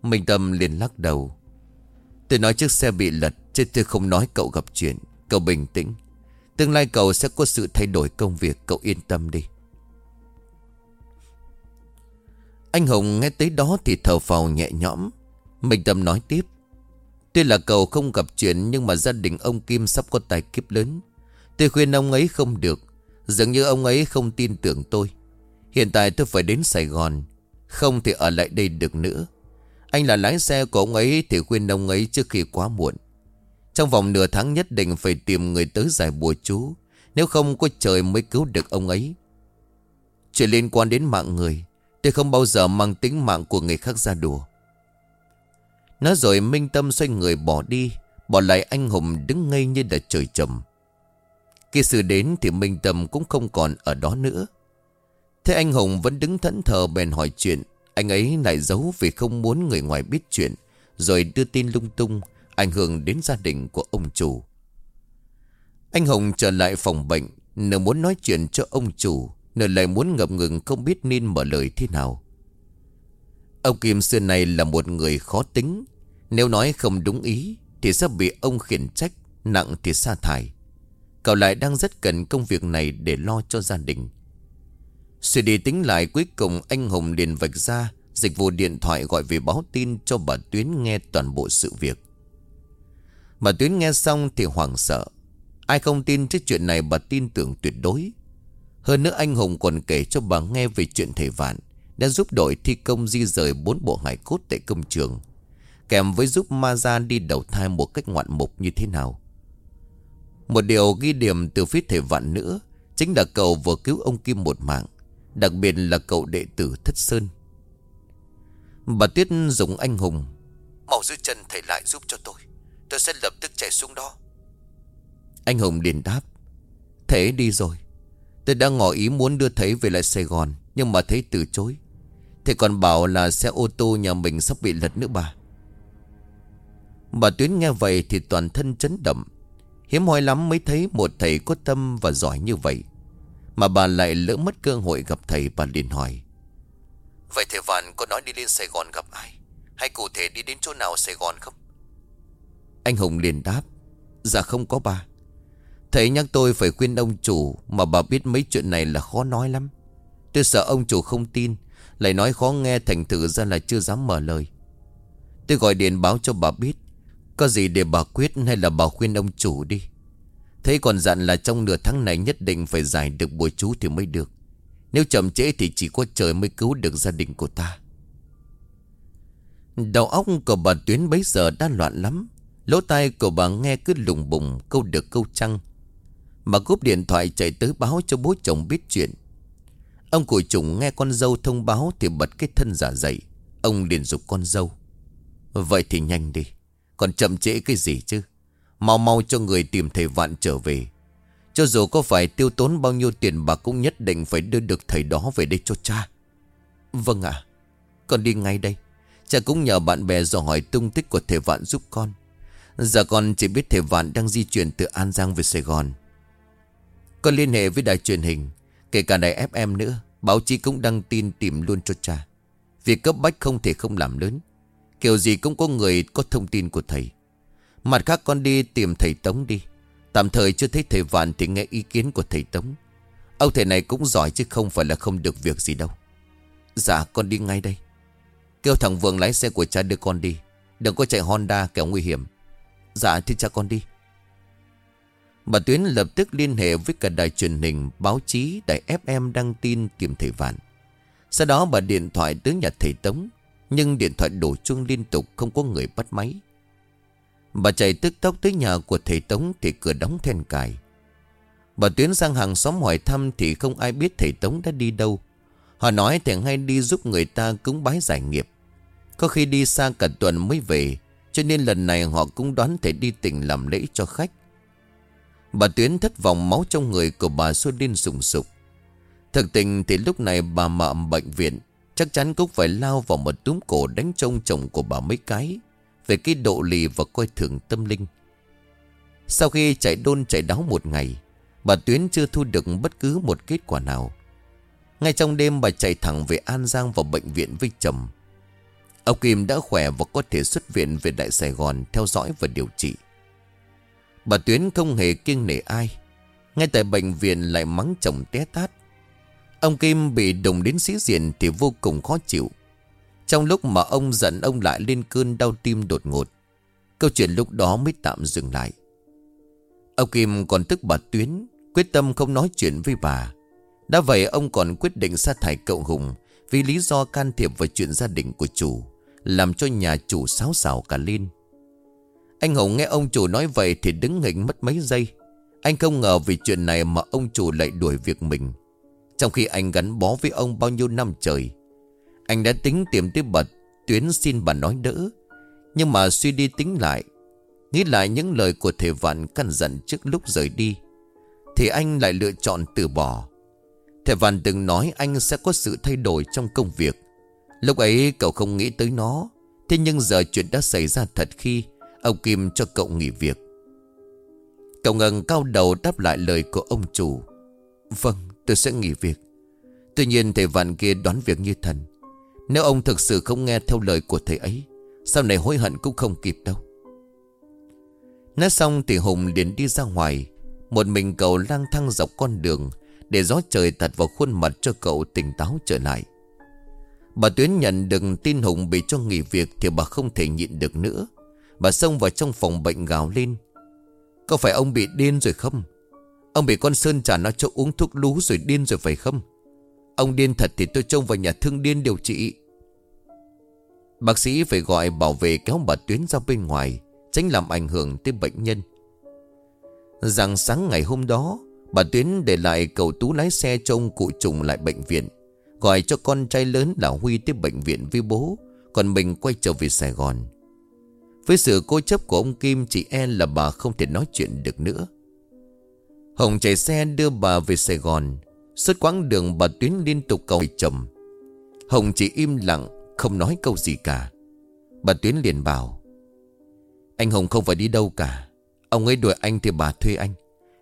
Minh Tâm liền lắc đầu. Tôi nói chiếc xe bị lật, Chứ tôi không nói cậu gặp chuyện. Cậu bình tĩnh. Tương lai cậu sẽ có sự thay đổi công việc, Cậu yên tâm đi. Anh Hùng nghe tới đó thì thở phào nhẹ nhõm. Minh Tâm nói tiếp. Tuy là cậu không gặp chuyện Nhưng mà gia đình ông Kim sắp có tài kiếp lớn. Tôi khuyên ông ấy không được, Dường như ông ấy không tin tưởng tôi. Hiện tại tôi phải đến Sài Gòn, Không thì ở lại đây được nữa. Anh là lái xe của ông ấy Thì khuyên ông ấy trước khi quá muộn. Trong vòng nửa tháng nhất định Phải tìm người tới giải bùa chú, Nếu không có trời mới cứu được ông ấy. Chuyện liên quan đến mạng người, Tôi không bao giờ mang tính mạng của người khác ra đùa. Nói rồi Minh Tâm xoay người bỏ đi, Bỏ lại anh Hùng đứng ngây như đã trời trầm. Khi sự đến thì Minh Tâm cũng không còn ở đó nữa. Thế anh Hùng vẫn đứng thẫn thờ bèn hỏi chuyện. Anh ấy lại giấu vì không muốn người ngoài biết chuyện, Rồi đưa tin lung tung, Ảnh hưởng đến gia đình của ông chủ. Anh Hùng trở lại phòng bệnh Nửa muốn nói chuyện cho ông chủ Nửa lại muốn ngập ngừng không biết nên mở lời thế nào. Ông Kim xưa này là một người khó tính. Nếu nói không đúng ý, Thì sẽ bị ông khiển trách, Nặng thì sa thải. Cậu lại đang rất cần công việc này để lo cho gia đình. Suy đi tính lại, cuối cùng anh Hùng liền vạch ra Dịch vụ điện thoại gọi về báo tin cho bà Tuyến nghe toàn bộ sự việc. Bà Tuyến nghe xong thì hoảng sợ. Ai không tin trước chuyện này, bà tin tưởng tuyệt đối. Hơn nữa anh Hùng còn kể cho bà nghe về chuyện thầy Vạn. Đã giúp đội thi công di rời bốn bộ hải cốt tại công trường, Kèm với giúp ma gia đi đầu thai một cách ngoạn mục như thế nào. Một điều ghi điểm từ phía thể Vạn nữa Chính là cậu vừa cứu ông Kim một mạng, Đặc biệt là cậu đệ tử Thất Sơn. Bà Tuyết dùng anh hùng, Mau giữ chân thầy lại giúp cho tôi Tôi sẽ lập tức chạy xuống đó. Anh Hùng liền đáp, Thế đi rồi, Tôi đã ngỏ ý muốn đưa thầy về lại Sài Gòn Nhưng mà thấy từ chối. Thầy còn bảo là xe ô tô nhà mình sắp bị lật nữa bà. Bà Tuyến nghe vậy thì toàn thân chấn động. Hiếm hoi lắm mới thấy một thầy có tâm và giỏi như vậy. Mà bà lại lỡ mất cơ hội gặp thầy Bà liền hỏi. Vậy thầy Vạn có nói đi lên Sài Gòn gặp ai? Hay cụ thể đi đến chỗ nào Sài Gòn không? Anh Hùng liền đáp. Dạ không có bà. Thầy nhắc tôi phải khuyên ông chủ Mà bà biết mấy chuyện này là khó nói lắm. Tôi sợ ông chủ không tin. Lại nói khó nghe thành thử ra là chưa dám mở lời. Tôi gọi điện báo cho bà biết, Có gì để bà quyết hay là bà khuyên ông chủ đi. Thế còn dặn là trong nửa tháng này nhất định phải giải được bùa chú thì mới được. Nếu chậm trễ thì chỉ có trời mới cứu được gia đình của ta. Đầu óc của bà Tuyến bấy giờ đã loạn lắm. Lỗ tai của bà nghe cứ lùng bùng, câu được câu trăng Bà cúp điện thoại chạy tới báo cho bố chồng biết chuyện. Ông cụ trùng nghe con dâu thông báo thì bật cái thân giả dậy. Ông liền dục con dâu. Vậy thì nhanh đi, Còn chậm trễ cái gì chứ? Mau mau cho người tìm thầy vạn trở về. Cho dù có phải tiêu tốn bao nhiêu tiền bà Cũng nhất định phải đưa được thầy đó về đây cho cha. Vâng ạ. Con đi ngay đây. Cha cũng nhờ bạn bè dò hỏi tung tích của thầy vạn giúp con. Giờ con chỉ biết thầy vạn đang di chuyển từ An Giang về Sài Gòn. Con liên hệ với đài truyền hình. Kể cả đài FM nữa, Báo chí cũng đăng tin tìm luôn cho cha. Việc cấp bách không thể không làm lớn. Kiểu gì cũng có người có thông tin của thầy. Mặt khác con đi tìm thầy Tống đi. Tạm thời chưa thấy thầy Vạn thì nghe ý kiến của thầy Tống. Ông thầy này cũng giỏi chứ không phải là không được việc gì đâu. Dạ con đi ngay đây. Kêu thằng Vương lái xe của cha đưa con đi. Đừng có chạy Honda kéo nguy hiểm. Dạ thì cha con đi. Bà Tuyến lập tức liên hệ với cả đài truyền hình Báo chí đài FM đăng tin tìm thầy Vạn. Sau đó bà điện thoại tới nhà thầy Tống, Nhưng điện thoại đổ chuông liên tục, Không có người bắt máy. Bà chạy tức tốc tới nhà của thầy Tống Thì cửa đóng then cài. Bà Tuyến sang hàng xóm hỏi thăm Thì không ai biết thầy Tống đã đi đâu. Họ nói thầy hay đi giúp người ta cúng bái giải nghiệp. Có khi đi xa cả tuần mới về, Cho nên lần này họ cũng đoán thầy đi tỉnh làm lễ cho khách. Bà Tuyến thất vọng máu trong người của bà sôi lên sùng sục Thực tình thì lúc này bà mợ bệnh viện Chắc chắn cũng phải lao vào một túm cổ đánh trông chồng của bà mấy cái về cái độ lì và coi thường tâm linh. Sau khi chạy đôn chạy đáo một ngày, bà Tuyến chưa thu được bất cứ một kết quả nào. Ngay trong đêm bà chạy thẳng về An Giang vào bệnh viện với chồng Ông Kim đã khỏe và có thể xuất viện về Đại Sài Gòn theo dõi và điều trị Bà Tuyến không hề kiêng nể ai. Ngay tại bệnh viện lại mắng chồng té tát. Ông Kim bị đụng đến sĩ diện thì vô cùng khó chịu. Trong lúc mà ông giận, ông lại lên cơn đau tim đột ngột. Câu chuyện lúc đó mới tạm dừng lại. Ông Kim còn tức bà Tuyến, Quyết tâm không nói chuyện với bà. Đã vậy, ông còn quyết định sa thải cậu Hùng Vì lý do can thiệp vào chuyện gia đình của chủ, Làm cho nhà chủ xáo xào cả lên. Anh Hùng nghe ông chủ nói vậy Thì đứng hình mất mấy giây. Anh không ngờ vì chuyện này mà ông chủ lại đuổi việc mình. Trong khi anh gắn bó với ông bao nhiêu năm trời, Anh đã tính tìm tới bật Tuyến xin bà nói đỡ. Nhưng mà suy đi tính lại, Nghĩ lại những lời của thầy vạn căn dặn trước lúc rời đi, Thì anh lại lựa chọn từ bỏ. Thầy vạn từng nói anh sẽ có sự thay đổi trong công việc. Lúc ấy cậu không nghĩ tới nó, Thế nhưng giờ chuyện đã xảy ra thật khi Ông Kim cho cậu nghỉ việc. Cậu ngần cao đầu đáp lại lời của ông chủ. Vâng tôi sẽ nghỉ việc. Tuy nhiên thầy vạn kia đoán việc như thần. Nếu ông thực sự không nghe theo lời của thầy ấy, Sau này hối hận cũng không kịp đâu. Nói xong thì Hùng liền đi ra ngoài. Một mình cậu lang thang dọc con đường Để gió trời tạt vào khuôn mặt cho cậu tỉnh táo trở lại. Bà Tuyến nhận được tin Hùng bị cho nghỉ việc Thì bà không thể nhịn được nữa. Bà xông vào trong phòng bệnh gào lên. Có phải ông bị điên rồi không? Ông bị con Sơn trả nó cho uống thuốc lú rồi điên rồi phải không? Ông điên thật thì tôi trông vào nhà thương điên điều trị. Bác sĩ phải gọi bảo vệ kéo bà Tuyến ra bên ngoài, Tránh làm ảnh hưởng tới bệnh nhân. Rằng sáng ngày hôm đó, Bà Tuyến để lại cầu tú lái xe cho ông cụ trùng lại bệnh viện, Gọi cho con trai lớn là Huy tới bệnh viện với bố, Còn mình quay trở về Sài Gòn. Với sự cố chấp của ông Kim, Chị e là bà không thể nói chuyện được nữa. Hồng chạy xe đưa bà về Sài Gòn. Suốt quãng đường bà Tuyến liên tục cầu chồng Hồng chỉ im lặng, Không nói câu gì cả. Bà Tuyến liền bảo, Anh Hồng không phải đi đâu cả. Ông ấy đuổi anh thì bà thuê anh.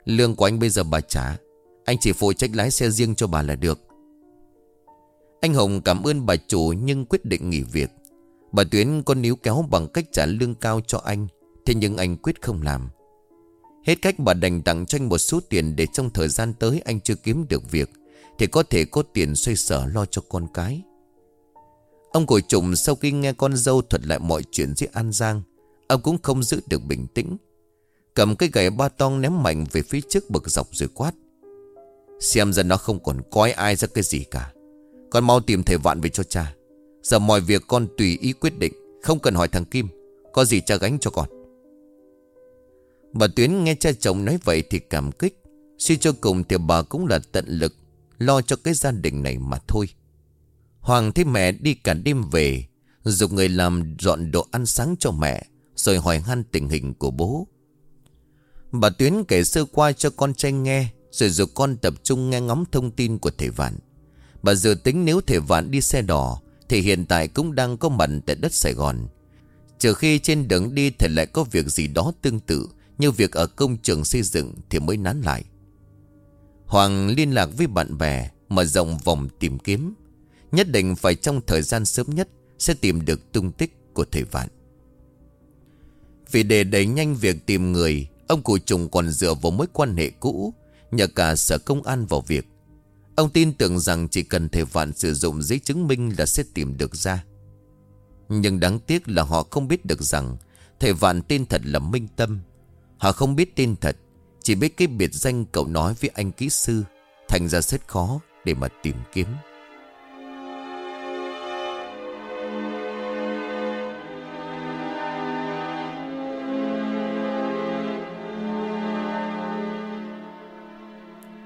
Lương của anh bây giờ bà trả. Anh chỉ phụ trách lái xe riêng cho bà là được. Anh Hồng cảm ơn bà chủ Nhưng quyết định nghỉ việc. Bà Tuyến có níu kéo bằng cách trả lương cao cho anh, Thế nhưng anh quyết không làm. Hết cách bà đành tặng cho anh một số tiền Để trong thời gian tới anh chưa kiếm được việc, Thì có thể có tiền xoay sở lo cho con cái. Ông cổ trùng sau khi nghe con dâu thuật lại mọi chuyện với An Giang, Ông cũng không giữ được bình tĩnh. Cầm cái gậy ba tong ném mạnh về phía trước bực dọc rồi quát. Xem ra nó không còn coi ai ra cái gì cả. Con mau tìm thầy vạn về cho cha. Giờ mọi việc con tùy ý quyết định, Không cần hỏi thằng Kim, Có gì cha gánh cho con. Bà Tuyến nghe cha chồng nói vậy thì cảm kích. Suy cho cùng thì bà cũng là tận lực, Lo cho cái gia đình này mà thôi. Hoàng thấy mẹ đi cả đêm về, Dục người làm dọn đồ ăn sáng cho mẹ, Rồi hỏi han tình hình của bố. Bà Tuyến kể sơ qua cho con trai nghe, Rồi dục con tập trung nghe ngóng thông tin của thầy Vạn. Bà dự tính nếu thầy Vạn đi xe đỏ thì hiện tại cũng đang có mặt tại đất Sài Gòn. Trừ khi trên đường đi thầy lại có việc gì đó tương tự, Như việc ở công trường xây dựng thì mới nán lại. Hoàng liên lạc với bạn bè, Mở rộng vòng tìm kiếm. Nhất định phải trong thời gian sớm nhất Sẽ tìm được tung tích của thầy Vạn. Vì để đẩy nhanh việc tìm người, Ông cụ trùng còn dựa vào mối quan hệ cũ, Nhờ cả sở công an vào việc. Ông tin tưởng rằng chỉ cần thầy Vạn sử dụng giấy chứng minh là sẽ tìm được ra. Nhưng đáng tiếc là họ không biết được rằng Thầy Vạn tên thật là Minh Tâm. Họ không biết tên thật, Chỉ biết cái biệt danh cậu nói với anh kỹ sư. Thành ra rất khó để mà tìm kiếm.